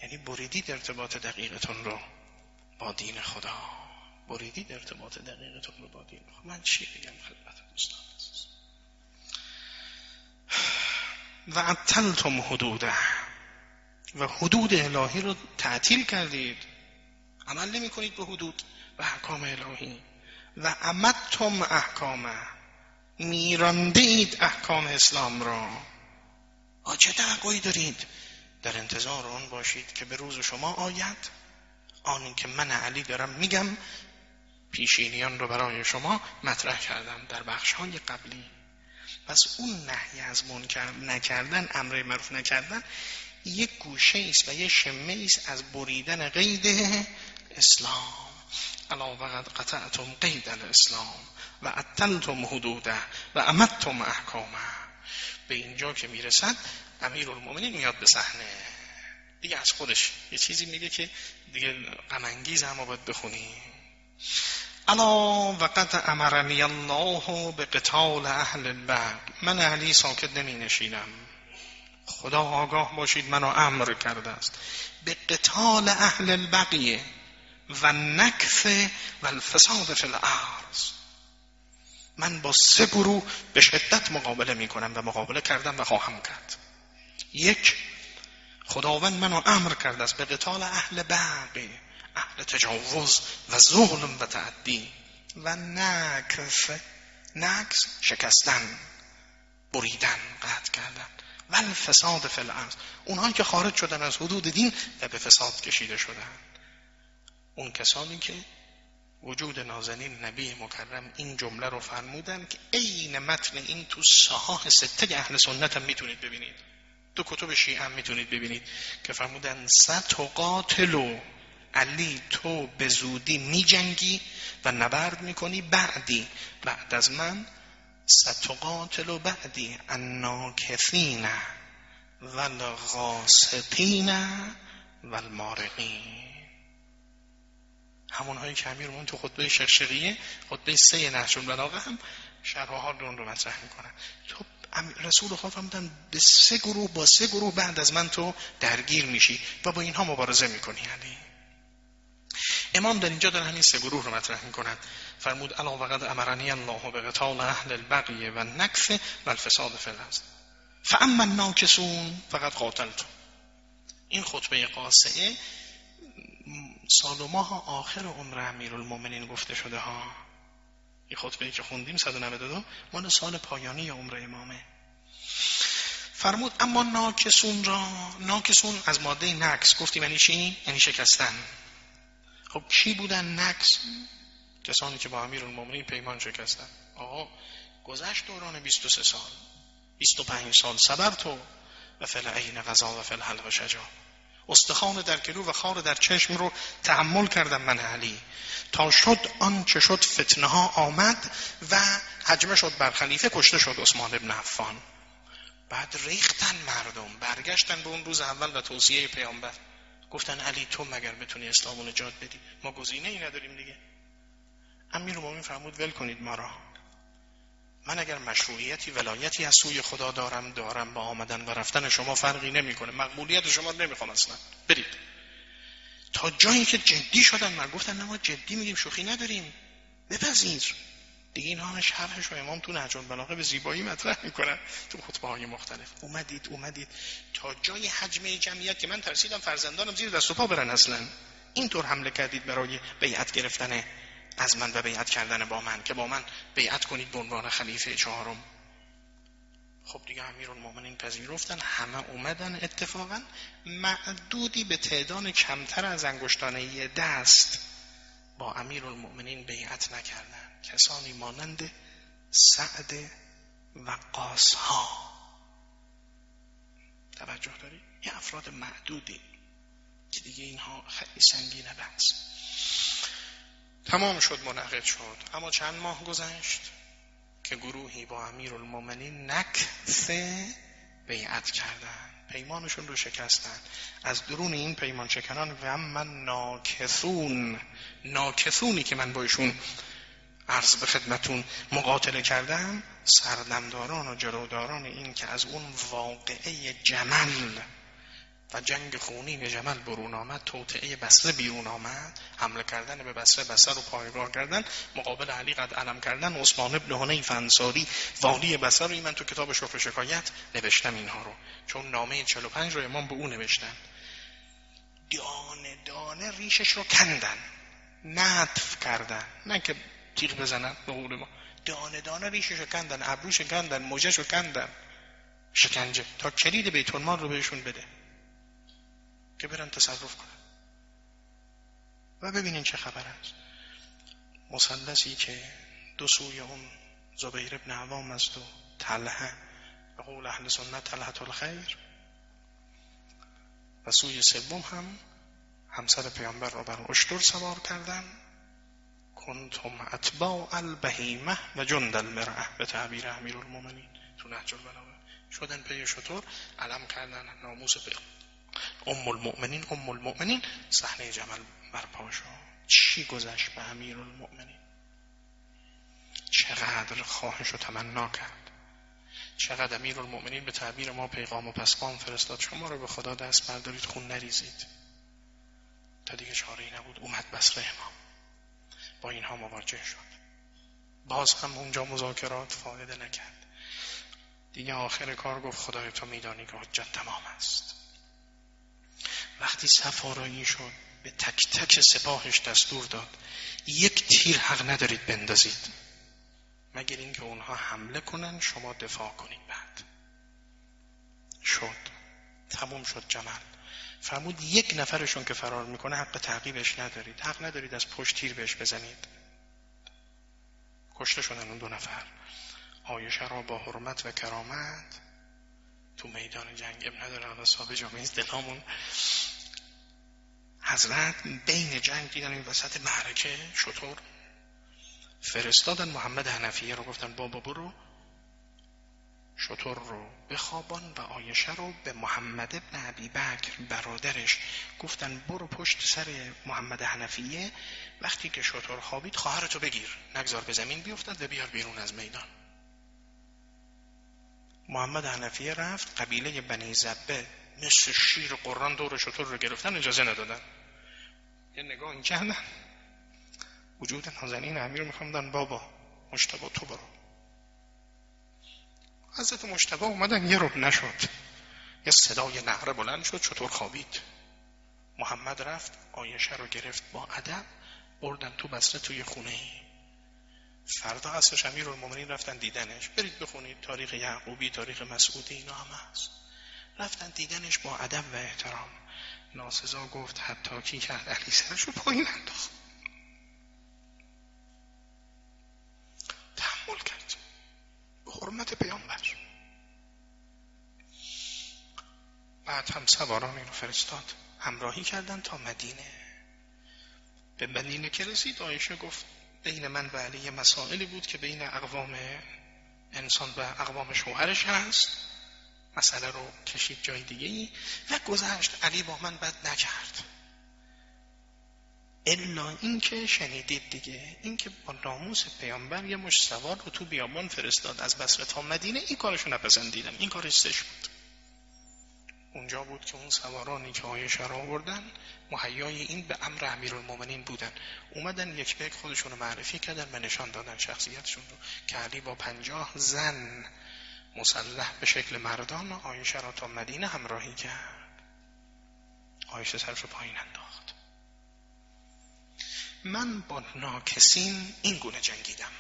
یعنی بریدید ارتباط دقیقتون رو با دین خدا. بریدید ارتباط دقیقتون رو با دین خدا. من چی بگم خدمت دوستان و عطلتم حدوده. و حدود الهی رو تعطیل کردید. عمل نمی کنید به حدود و احکام الهی. و امدتم احکامه. میراندید احکام اسلام را. چه توقعی دارید؟ در انتظار آن باشید که به روز شما آید. آن که من علی دارم میگم پیشینیان رو برای شما مطرح کردم در بخش های قبلی. پس اون نهی از منکر نکردن امر معروف نکردن یک گوشه است و یک شمه است از بریدن قید اسلام. الا وقد قطعتم قید الاسلام و عطلتم حدوده و امدتم احکامه. به اینجا که می‌رسد امیر المومنین میاد به صحنه. دیگه از خودش یه چیزی میگه که دیگه غمانگیز هم باید بخونی. الا وقد امرنی الله به قتال اهل البغ من علی ساکت نمی نشینم خدا آگاه باشید منو امر کرده است. به قتال اهل البقیه و نکف و الفساد فی الارض. من با سه گروه به شدت مقابله می کنم و مقابله کردم و خواهم کرد. یک خداوند منو امر کرده است به قتال اهل بقی اهل تجاوز و ظلم و تعدی. و نکف نکس شکستن بریدن قطع کردن. و الفساد فی الارض. اونهایی که خارج شدن از حدود دین و به فساد کشیده شدن. اون کسانی که وجود نازنین نبی مکرم این جمله رو فرمودن که عین متن این تو صحاح سته اهل سنت هم می‌تونید ببینید. تو کتب شیعه هم می‌تونید ببینید که فرمودن ستقاتلو علی تو به زودی میجنگی و نبرد می‌کنی بعدی. بعد از من ستقاتلو بعدی الناکثین و الغاسقین و المارقین. همون هایی که امیرمون تو خطبه شرشقیه خطبه سه نهج البلاغه هم شرح حال رو رو مطرح می‌کنن. تو رسول خدا فرمودن به سه گروه با سه گروه بعد از من تو درگیر میشی و با اینها مبارزه می‌کنی یعنی. امام در اینجا در همین سه گروه رو مطرح می‌کنند فرمود الا وقد امرنی الله به قتال اهل البقیه و نکف و الفساد فی فاما الناکسون فقط قاتلتم این خطبه قاسعه سال و ماه آخر عمر المومنین گفته شده ها. این خطبه که خوندیم 192 مال سال پایانی عمر امامه. فرمود اما ناکسون را ناکسون از ماده نکس گفتیم یعنی چی؟ یعنی شکستن. خب کی بودن نکس؟ کسانی که با امیر پیمان شکستن. آقا گذشت دوران 23 سال. 25 سال صبر تو و فل عین غذا و فل و شجا استخوان در گلو و خار در چشم رو تحمل کردم من علی. تا شد آن چه شد فتنه ها آمد و حجمه شد بر خلیفه کشته شد عثمان ابن عفان. بعد ریختن مردم برگشتن به اون روز اول و توصیه پیامبر. گفتن علی تو مگر بتونی اسلام نجات بدی؟ ما گزینه ای نداریم دیگه. امیر فرمود ول کنید ما را. من اگر مشروعیتی ولایتی از سوی خدا دارم دارم با آمدن و رفتن شما فرقی نمی‌کنه. مقبولیت شما رو نمی‌خوام اصلا. برید. تا جایی که جدی شدن من گفتن نه ما جدی میگیم شوخی نداریم. بپذیر. دیگه این همه شرحش و امام تو نهج بلاغه به زیبایی مطرح می‌کنن تو خطبه های مختلف. اومدید اومدید. تا جای حجم جمعیت که من ترسیدم فرزندانم زیر دست و پا برن اصلا. اینطور حمله کردید برای بیعت گرفتن از من و بیعت کردن با من که با من بیعت کنید به عنوان خلیفه چهارم. خب دیگه امیر المومنین پذیرفتن همه اومدن اتفاقا معدودی به تعداد کمتر از انگشتانه دست با امیر المومنین بیعت نکردن. کسانی مانند سعد و قاسها. توجه داری؟ یه افراد معدودی که دیگه اینها خیلی سنگینه بحث. تمام شد منعقد شد. اما چند ماه گذشت که گروهی با امیر المومنین نکف بیعت کردن پیمانشون رو شکستن. از درون این پیمان شکنان و من ناکثون ناکثونی که من با ایشون عرض به خدمتون مقاتله کردم سردمداران و جروداران این که از اون واقعه جمل و جنگ خونین جمل برون آمد توطعه بسره بیرون آمد حمله کردن به بسره بسره رو پایگاه کردن مقابل علی قد علم کردن عثمان ابن حنیف انصاری والی بسره رو من تو کتاب شفر شکایت نوشتم اینها رو. چون نامه 45 رو امام به او نوشتن. دانه دانه ریشش رو کندن نطف کردن. نه که تیغ بزنن به قول ما. دانه دانه ریشش رو کندن ابروش کندن موجش رو کندن. شکنجه. تا کلید بیت المال رو بهشون بده. که برن تصرف کنن. و ببینین چه خبر است. مسلسی که دو سوی اون زبیر ابن عوام است و تلحه به قول اهل سنت تلحت الخیر. و سوی سوم هم همسر پیامبر را بر اشتر سوار کردن. کنتم اتباع البهیمه و جند المرعه به تعبیر امیر المومنین تو نهج البلاغه. شدن پی شطور علم کردن ناموس ام المؤمنین ام المؤمنین صحنه جمل برپا شد چی گذشت به امیر المؤمنین چقدر خواهش و تمنا کرد. چقدر امیر المؤمنین به تعبیر ما پیغام و پسبان فرستاد. شما رو به خدا دست بردارید خون نریزید. تا دیگه چاره نبود. اومد بسره امام. با اینها مواجه شد. باز هم اونجا مذاکرات فایده نکرد. دیگه آخر کار گفت خدای تو میدانی که حجت تمام است. وقتی سفارایی شد به تک تک سپاهش دستور داد. یک تیر حق ندارید بندازید. مگر اینکه اونها حمله کنن شما دفاع کنید بعد. شد. تموم شد جمل. فرمود یک نفرشون که فرار می‌کنه حق تعقیبش ندارید. حق ندارید از پشت تیر بهش بزنید. کشته شدن اون دو نفر. آیشه را با حرمت و کرامت تو میدان جنگ اب نداره حالا صاحب جامعه دلامون. حضرت بین جنگ دیدن این وسط معرکه شطور فرستادن محمد حنفیه رو گفتن بابا برو شطور رو به خوابان و آیشه رو به محمد ابن عبی بکر برادرش گفتن برو پشت سر محمد حنفیه وقتی که شطور خوابید خواهرتو بگیر. نگذار به زمین بیفتد و بیار بیرون از میدان. محمد حنفیه رفت قبیله بنی زبه مثل شیر قرآن دور شطور رو گرفتن اجازه ندادن. یه نگاه کردن. وجود نازنین امیر میخوامدن بابا مشتبه تو برو. حضرت مشتبه اومدن یه رب نشد. یه صدای نهره بلند شد چطور خوابید؟ محمد رفت آیشه رو گرفت با ادب بردن تو بسره توی خونه فردا اصرش امیر المومنین رفتن دیدنش. برید بخونید تاریخ یعقوبی تاریخ مسعودی اینا هم هست. رفتن دیدنش با ادب و احترام. ناسزا گفت حتی کی کرد علی سرشو پایین انداخت. تحمل کرد. به حرمت پیامبر. بعد هم سواران اینو فرستاد. همراهی کردن تا مدینه. به مدینه که رسید آیشه گفت بین من و علی مسائلی بود که بین اقوام انسان و اقوام شوهرش هست. مسئله رو کشید جای دیگه ای. و گذشت. علی با من بد نکرد. الا اینکه شنیدید دیگه. اینکه با ناموس پیامبر یه مش سوار رو تو بیابان فرستاد از بصره تا مدینه این کارشو نپسندیدم. این کارش سش بود. اونجا بود که اون سوارانی که آیشه را آوردن محیای این به امر امیر المومنین بودن. اومدن یک بیک خودشون رو معرفی کردن و نشان دادن شخصیتشون رو که علی با پنجاه زن مسلح به شکل مردان آیشه را تا مدینه همراهی کرد. آیشه سرش رو پایین انداخت. من با ناکسین این گونه جنگیدم.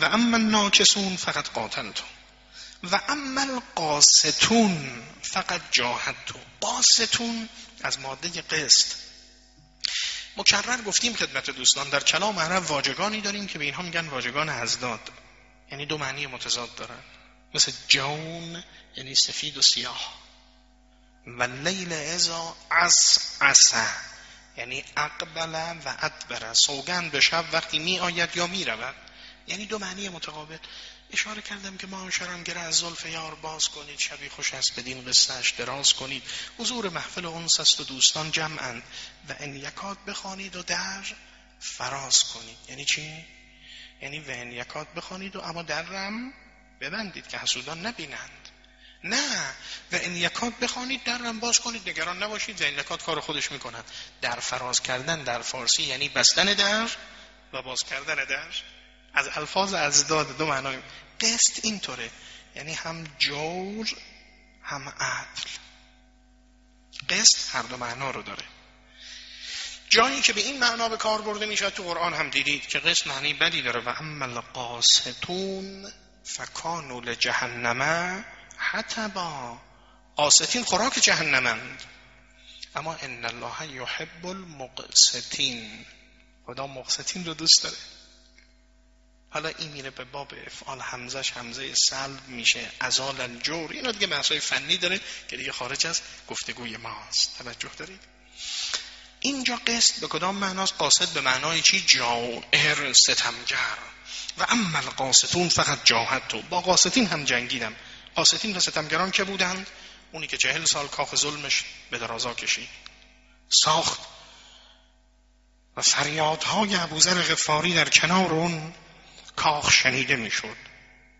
و اما ناکسون فقط قاتلتون و عمل قاستون فقط تو. قاستون از ماده قسط. مکرر گفتیم خدمت دوستان در کلام عرب واجگانی داریم که به اینها میگن واجگان ازداد یعنی دو معنی متضاد دارن. مثل جون یعنی سفید و سیاه. و لیل ازا اس اسه یعنی اقبل و ادبره سوگند به شب وقتی می آید یا می رود یعنی دو معنی متقابل. اشاره کردم که معاشران گره از زلف یار باز کنید شبی خوش است بدین قصهش دراز کنید. حضور محفل اونس است و دوستان جمعند و ان یکات بخوانید و در فراز کنید. یعنی چی؟ یعنی و ان یکات بخوانید و اما درم ببندید که حسودان نبینند. نه و این یکات بخوانید درم باز کنید. نگران نباشید و این یکات کار خودش می‌کنند در فراز کردن در فارسی یعنی بستن در و باز کردن در. از الفاظ از داد دو معنای قسط اینطوره. یعنی هم جور هم عدل. قسط هر دو معنا رو داره. جایی که به این معنا به کار برده میشه تو قرآن هم دیدید که قسط معنی بدی داره. و اما القاستون فکانو لجهنم حتبا. قاستین خوراک جهنمند. اما ان الله یحب المقسطین. خدا مقسطین رو دوست داره. حالا این میره به باب افعال همزش همزه سلب میشه. ازال الجور. اینا دیگه بحثای فنی داره که دیگه خارج از گفتگوی ماست. توجه دارید؟ اینجا قصد به کدام معناست؟ قاصد به معنای چی؟ جائر ستمگر. و اما القاسطون فقط جاهد تو. با قاسطین هم جنگیدم. قاسطین و ستمگران که بودند؟ اونی که چهل سال کاخ ظلمش به درازا کشید. ساخت. و فریادهای ابوذر غفاری در کنار اون کاخ شنیده می‌شد.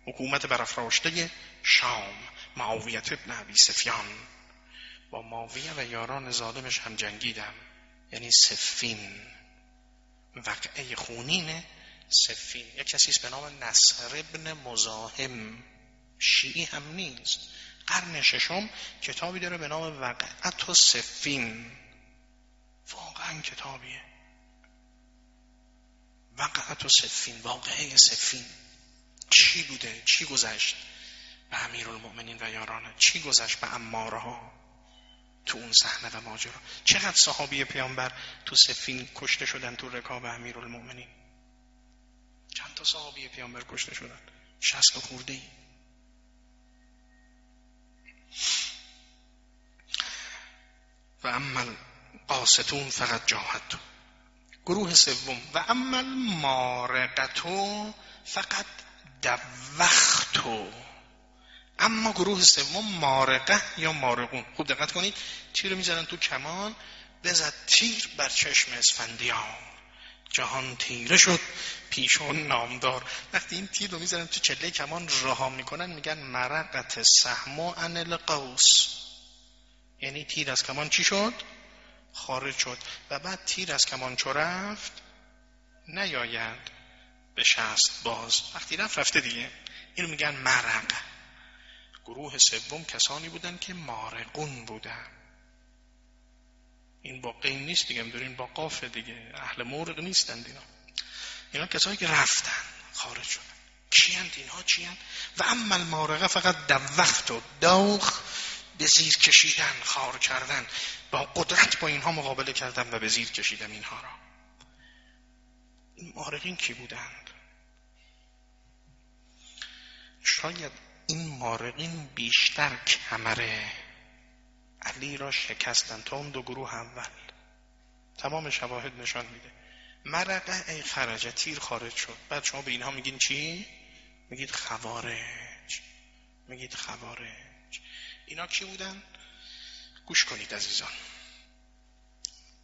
حکومت برافراشته شام معاویت ابن عبی سفیان. با معاویه و یاران ظالمش هم جنگیدم. یعنی سفین. وقعه خونین سفین. یک کسی به نام نصر ابن مزاحم. شیعی هم نیست. قرن ششم کتابی داره به نام وقعت و سفین. واقعا کتابیه. وقعت و سفین واقعه سفین چی بوده؟ چی گذشت به امیر المؤمنین و یارانه؟ چی گذشت به امارها تو اون صحنه و ماجرا؟ چقدر صحابی پیامبر تو سفین کشته شدن تو رکاب امیر المؤمنین چند تا صحابی پیامبر کشته شدن؟ شست و خورده ای. و عمل قاستون فقط جاهد گروه سوم. و عمل مارقتو فقط دوختو اما گروه سوم مارقه یا مارقون؟ خوب دقت کنید. تیر رو می‌زنن تو کمان. بزد تیر بر چشم اسفندیار. جهان تیره شد. پیشون نامدار. وقتی این تیر رو می‌زنن تو چله کمان رها می‌کنن میگن مرقت سهمو ان القوس. یعنی تیر از کمان چی شد؟ خارج شد و بعد تیر از کمان چو رفت نیاید به شست باز. وقتی رفت رفته دیگه. اینو میگن مرق. گروه سوم کسانی بودن که مارقون بودن. این با قین نیست دیگه دارین با قاف دیگه. اهل مرغ نیستن اینا اینا کسایی که رفتن خارج شدن. کیند اینها؟ چیند و اما المارقه فقط دوخت و دوخ به زیر کشیدن خار کردن. با قدرت با اینها مقابله کردن و به زیر کشیدن اینها را. این مارقین کی بودند؟ شاید این مارقین بیشتر کمره علی را شکستن. تا اون دو گروه اول. تمام شواهد نشان میده. مرقه ای خرجه تیر خارج شد. بعد شما به اینها میگین چی؟ میگید خوارج. میگید خوارج. اینا کی بودن؟ گوش کنید عزیزان.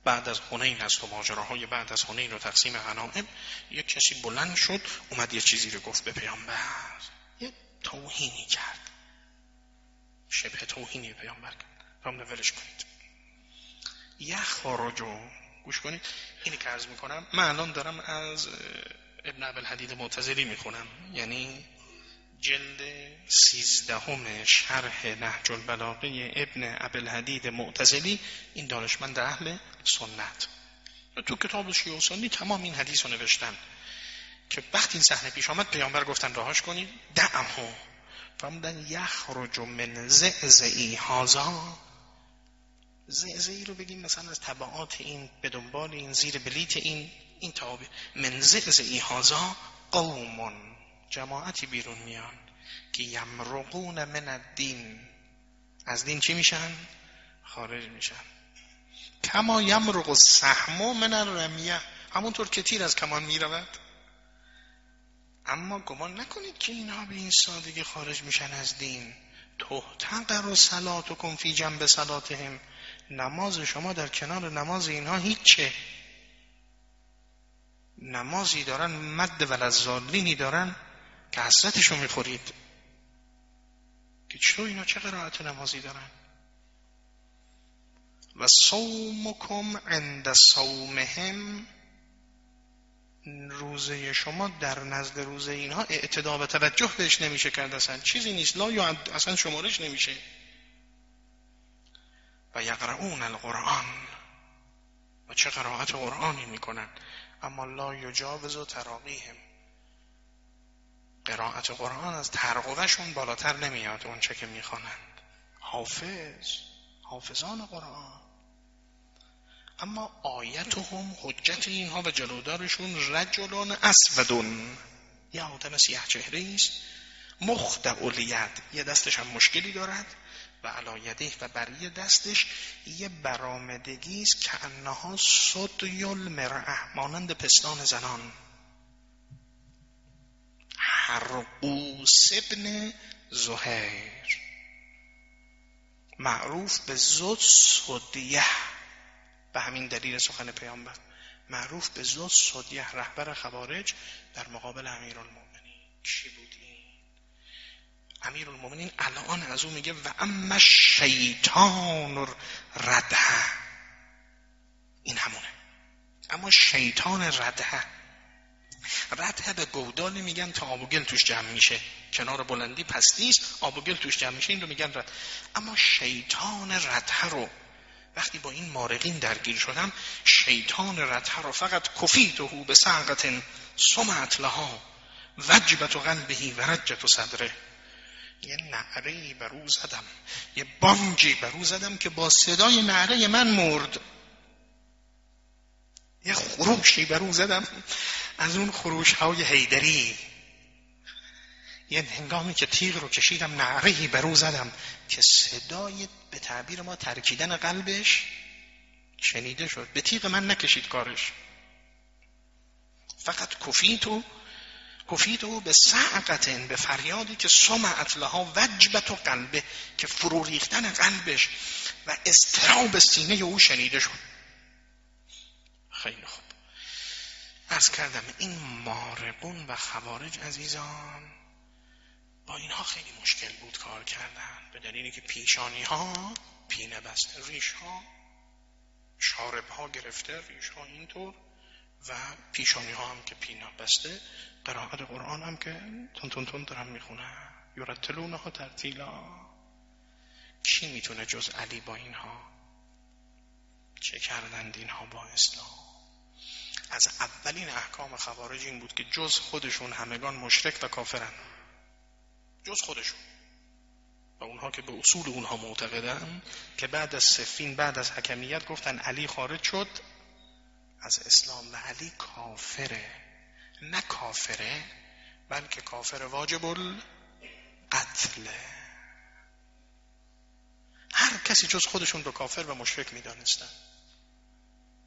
بعد از حنین هست و ماجراهای بعد از حنین و تقسیم غنائم یک کسی بلند شد اومد یه چیزی رو گفت به پیامبر. یه توهینی کرد. شبه توهینی پیامبر کرد. هم ولش کنید. یخرجو گوش کنید. اینی که عرض می‌کنم من الان دارم از ابن عبدالحدید معتزلی می‌خونم. یعنی جلد سیزدهم شرح نهج البلاغه ابن عبدالحدید معتزلی این دانشمند اهل سنت. تو کتاب شیعه سنی تمام این حدیث رو نوشتن که وقتی این صحنه پیش آمد پیامبر گفتن راهاش کنید دعمو فرمودن یخرج من زعزعی هازا زعزعی رو بگیم مثلا از طبعات این به دنبال این زیر بلیت این این تابع. من زعزعی هازا قومون جماعتی بیرون میان که یمرقون من الدین. از دین چی میشن؟ خارج میشن. کما یمرق السحم من الرمیه. همونطور که تیر از کمان می‌رود. اما گمان نکنید که اینها به این سادگی خارج میشن از دین. تقر و سلات و کنفی جنب سلاتهم نماز شما در کنار نماز اینها هیچه. نمازی دارن مد ولزالینی دارن. که حسرتشو می‌خورید. که چرا اینا چه قرائت نمازی دارن؟ و صومکم عند صومهم. روزه شما در نزد روزه اینها اعتدا و توجه بهش نمیشه کرد اصلا. چیزی نیست. لا یا اصلا شمارش نمیشه. و یقرؤون القرآن. و چه قرائت قرآنی می‌کنن. اما لا یجاوز و تراقیهم قرائت قرآن از ترقوهشون بالاتر نمیاد اون چه که می‌خوانند. حافظ حافظان قرآن. اما آیتهم حجت اینها و جلودارشون رجلان اسودون. یه آدم سیاه چهره است. مخدع یه دستش هم مشکلی دارد و علایده و بر یه دستش یه برامدگی است که انها صدیل مرعه مانند پستان زنان. حرقوس ابن زهیر. معروف به زد صدیه. به همین دلیل سخن پیامبر. معروف به زد صدیه رهبر خوارج در مقابل امیر المومنین چی بودی؟ امیر المومنین الان از او میگه و اما شیطان رده این همونه. اما شیطان رده رده به گودالی میگن تا آب و گل توش جمع میشه. کنار بلندی پستیست آب و گل توش جمع میشه این رو میگن رد. اما شیطان رده رو وقتی با این مارقین درگیر شدم شیطان رده رو فقط کفیت و به سعقت سمعت لها وجبت و قلبهی و رجت و صدره. یه نعره برو زدم یه بانجی برو زدم که با صدای نعره من مرد. یه خروشی برو زدم. از اون خروش های هیدری یه هنگامی که تیغ رو کشیدم نعرهی برو زدم که صدای به تعبیر ما ترکیدن قلبش شنیده شد. به تیغ من نکشید کارش. فقط کفیتو کفیتو به سعقتن به فریادی که سمعت لها وجبت و قلبه که فرو ریختن قلبش و استراب سینه او شنیده شد. خیلی خوب. ارز کردم این مارقون و خوارج عزیزان با اینها خیلی مشکل بود کار کردن به دلیلی که پیشانی ها پینه بسته ریش ها شارب ها گرفته ریش ها اینطور و پیشانی ها هم که پینا بسته قرائت قرآن هم که تون تون تون دارم می‌خونن. یورتلونه ها ترتیلا. کی می‌تونه جز علی با اینها؟ چه کردند اینها با اسلام؟ از اولین احکام خوارج این بود که جز خودشون همگان مشرک و کافرن. جز خودشون. و اونها که به اصول اونها معتقدن که بعد از سفین بعد از حکمیت گفتن علی خارج شد از اسلام و علی کافره. نه کافره بلکه کافر واجب القتله هر کسی جز خودشون رو کافر و مشرک می‌دانستن.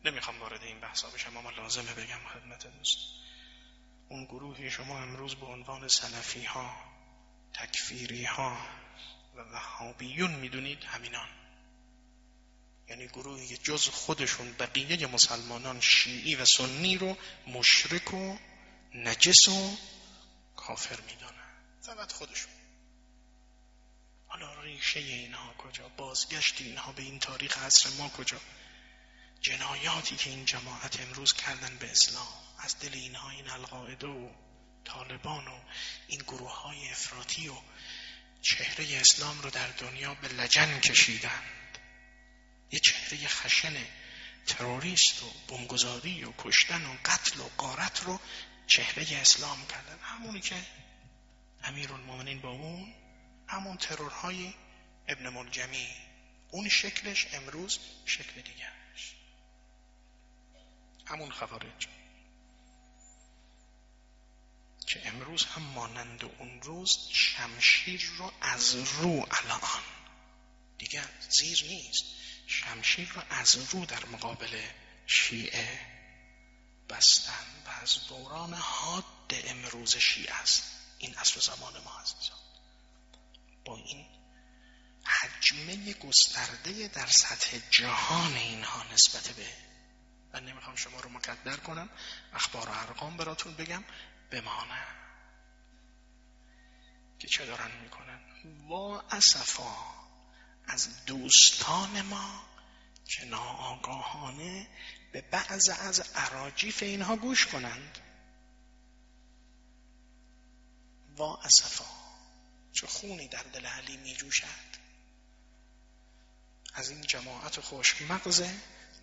نمی‌خوام وارد این بحثا بشم اما لازمه بگم خدمت دوست. اون گروهی شما امروز به عنوان سلفی ها تکفیری ها و وهابیون می‌دونید همینان. یعنی گروهی که جز خودشون بقیه مسلمانان شیعی و سنی رو مشرک و نجس و کافر می‌دانن. فقط خودشون. حالا ریشه اینها کجا؟ بازگشت اینها به این تاریخ عصر ما کجا؟ جنایاتی که این جماعت امروز کردن به اسلام از دل اینها این القاعده و طالبان و این گروه های افراطی و چهره اسلام رو در دنیا به لجن کشیدند. یه چهره خشن تروریست و بمگذاری و کشتن و قتل و قارت رو چهره اسلام کردن. همونی که امیر المومنین با اون همون ترورهای ابن ملجمی. اون شکلش امروز شکل دیگرش همون خوارج. که امروز هم مانند اون روز شمشیر رو از رو الان. دیگر زیر نیست. شمشیر رو از رو در مقابل شیعه بستن و از دوران حاد امروز شیعه است. این اصل زمان ما عزیزان با این حجمه گسترده در سطح جهان اینها نسبت به من نمی‌خوام شما رو مکدر کنم. اخبار و ارقام براتون بگم. بمانه که چه دارن می‌کنن؟ وا اسفا. از دوستان ما که ناآگاهانه به بعض از عراجیف اینها گوش کنند. وا اسفا. چه خونی در دل علی می جوشد از این جماعت خوش مغز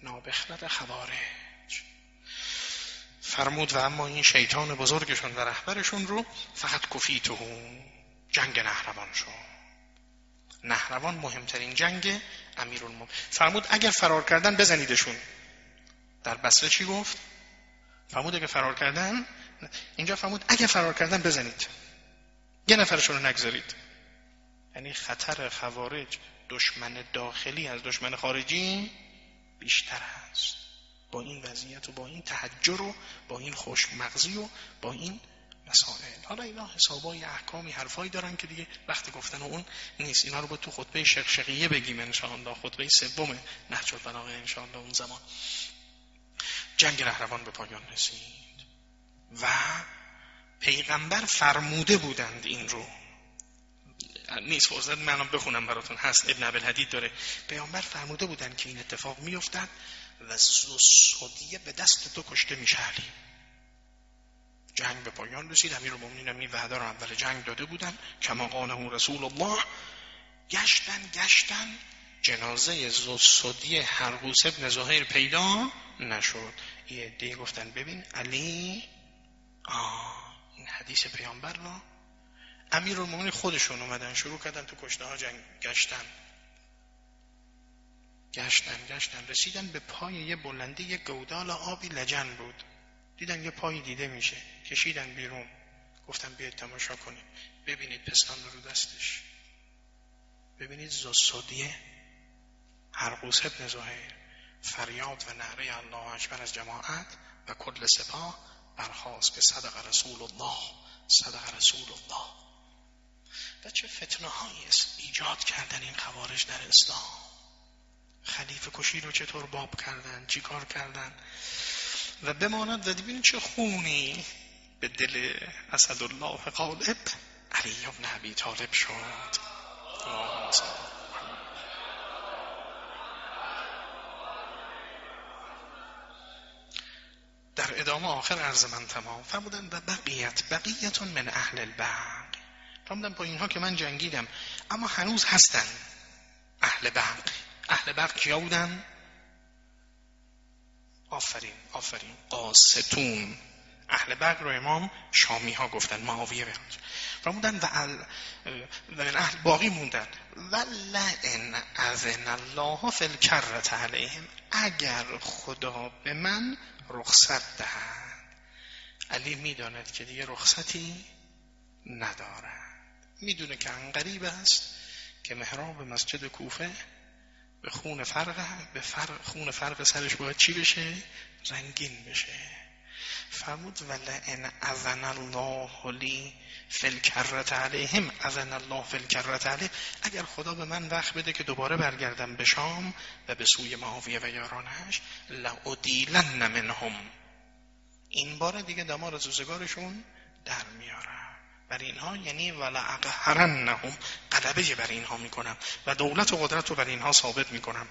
نابخرد خوارج. فرمود و اما این شیطان بزرگشون و رهبرشون رو فقط کفیتو جنگ نهروان شد. نهروان مهمترین جنگ امیرالمومنین. فرمود اگر فرار کردن بزنیدشون. در بصره چی گفت؟ فرمود اگر فرار کردن اینجا فرمود اگر فرار کردن بزنید. یه نفرشون رو نگذارید. یعنی خطر خوارج دشمن داخلی از دشمن خارجی بیشتر است با این وضعیت و با این تحجر و با این خوش مغزی و با این مسائل. حالا اینا حسابای احکامی حرفایی دارن که دیگه وقت گفتن اون نیست. اینا رو با تو خطبه شقشقیه بگیم انشاءالله. خطبه سوم نهج البلاغه انشاءالله اون زمان. جنگ رهروان به پایان رسید. و پیغمبر فرموده بودند این رو. نیست. فرصت منم بخونم براتون. هست ابن عبل حدید داره. پیامبر فرموده بودن که این اتفاق میافتد و صدیه به دست تو کشته میشه علی. جنگ به پایان رسید. امیر المؤمنین هم این وعده رو اول جنگ داده بودن کما قاله رسول الله گشتن گشتن. جنازه زوسودی هرگوس ابن زهیر پیدا نشد. یه عده گفتن ببین علی آه این حدیث پیامبر رو امیر المومنین خودشون اومدن شروع کردن تو کشته ها جنگ گشتن. گشتن گشتن. رسیدن به پای یه بلندی یه گودال آبی لجن بود. دیدن یه پایی دیده میشه. کشیدن بیرون. گفتن بیاید تماشا کنید ببینید پستان رو دستش. ببینید زسودیه. هرقوس ابن زهیر. فریاد و نهره الله اکبر از جماعت و کل سپاه برخواست به صدق رسول الله. صدق رسول الله. و چه فتنه هایی ایجاد کردن این خوارج در اسلام؟ خلیفه کشی رو چطور باب کردن؟ چیکار کردن؟ و بماند و ببینید چه خونی به دل اسدالله غالب علی ابن ابی طالب شد. در ادامه آخر عرض من تمام فرمودن و بقیت بقیتون من اهل فرمودن با اینها که من جنگیدم اما هنوز هستن. اهل بق اهل بق کیا بودن؟ آفرین آفرین. قاستون. اهل بق رو امام شامی ها گفتن معاویه بهش فرمودن و, و من اهل باقی موندن. و لئن اذن الله فی الکرت علیهم اگر خدا به من رخصت دهد. علی می‌داند که دیگه رخصتی ندارد. می‌دونه که انقریب است که محراب مسجد کوفه به خون فرق به فرق خون فرق سرش باید چی بشه؟ رنگین بشه. فرمود ولئن اذن الله لی فل کرت علیهم. اذن الله فل کرت علیه. اگر خدا به من وقت بده که دوباره برگردم به شام و به سوی معاویه و یارانش لعدیلن منهم. این بار دیگه دمار روزگارشون در میارم. بر اینها یعنی ولا نهم قلبه بر اینها می‌کنم و دولت و قدرت رو بر اینها ثابت می‌کنم.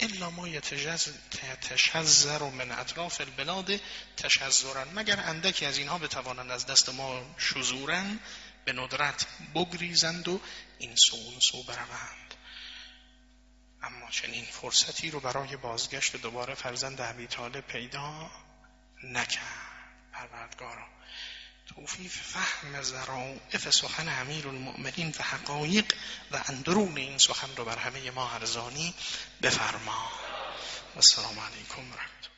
الا ما یتشزر من اطراف البلاد تشزرن مگر اندکی از اینها بتوانند از دست ما شزورن به ندرت بگریزند و این سو اون سو بروند. اما چنین فرصتی رو برای بازگشت دوباره فرزند عبی طالب پیدا نکرد. پروردگارا. توفیف فهم زرائف سخن امیر المؤمنین و حقایق و اندرون این سخن رو بر همه ما ارزانی بفرما. و السلام علیکم و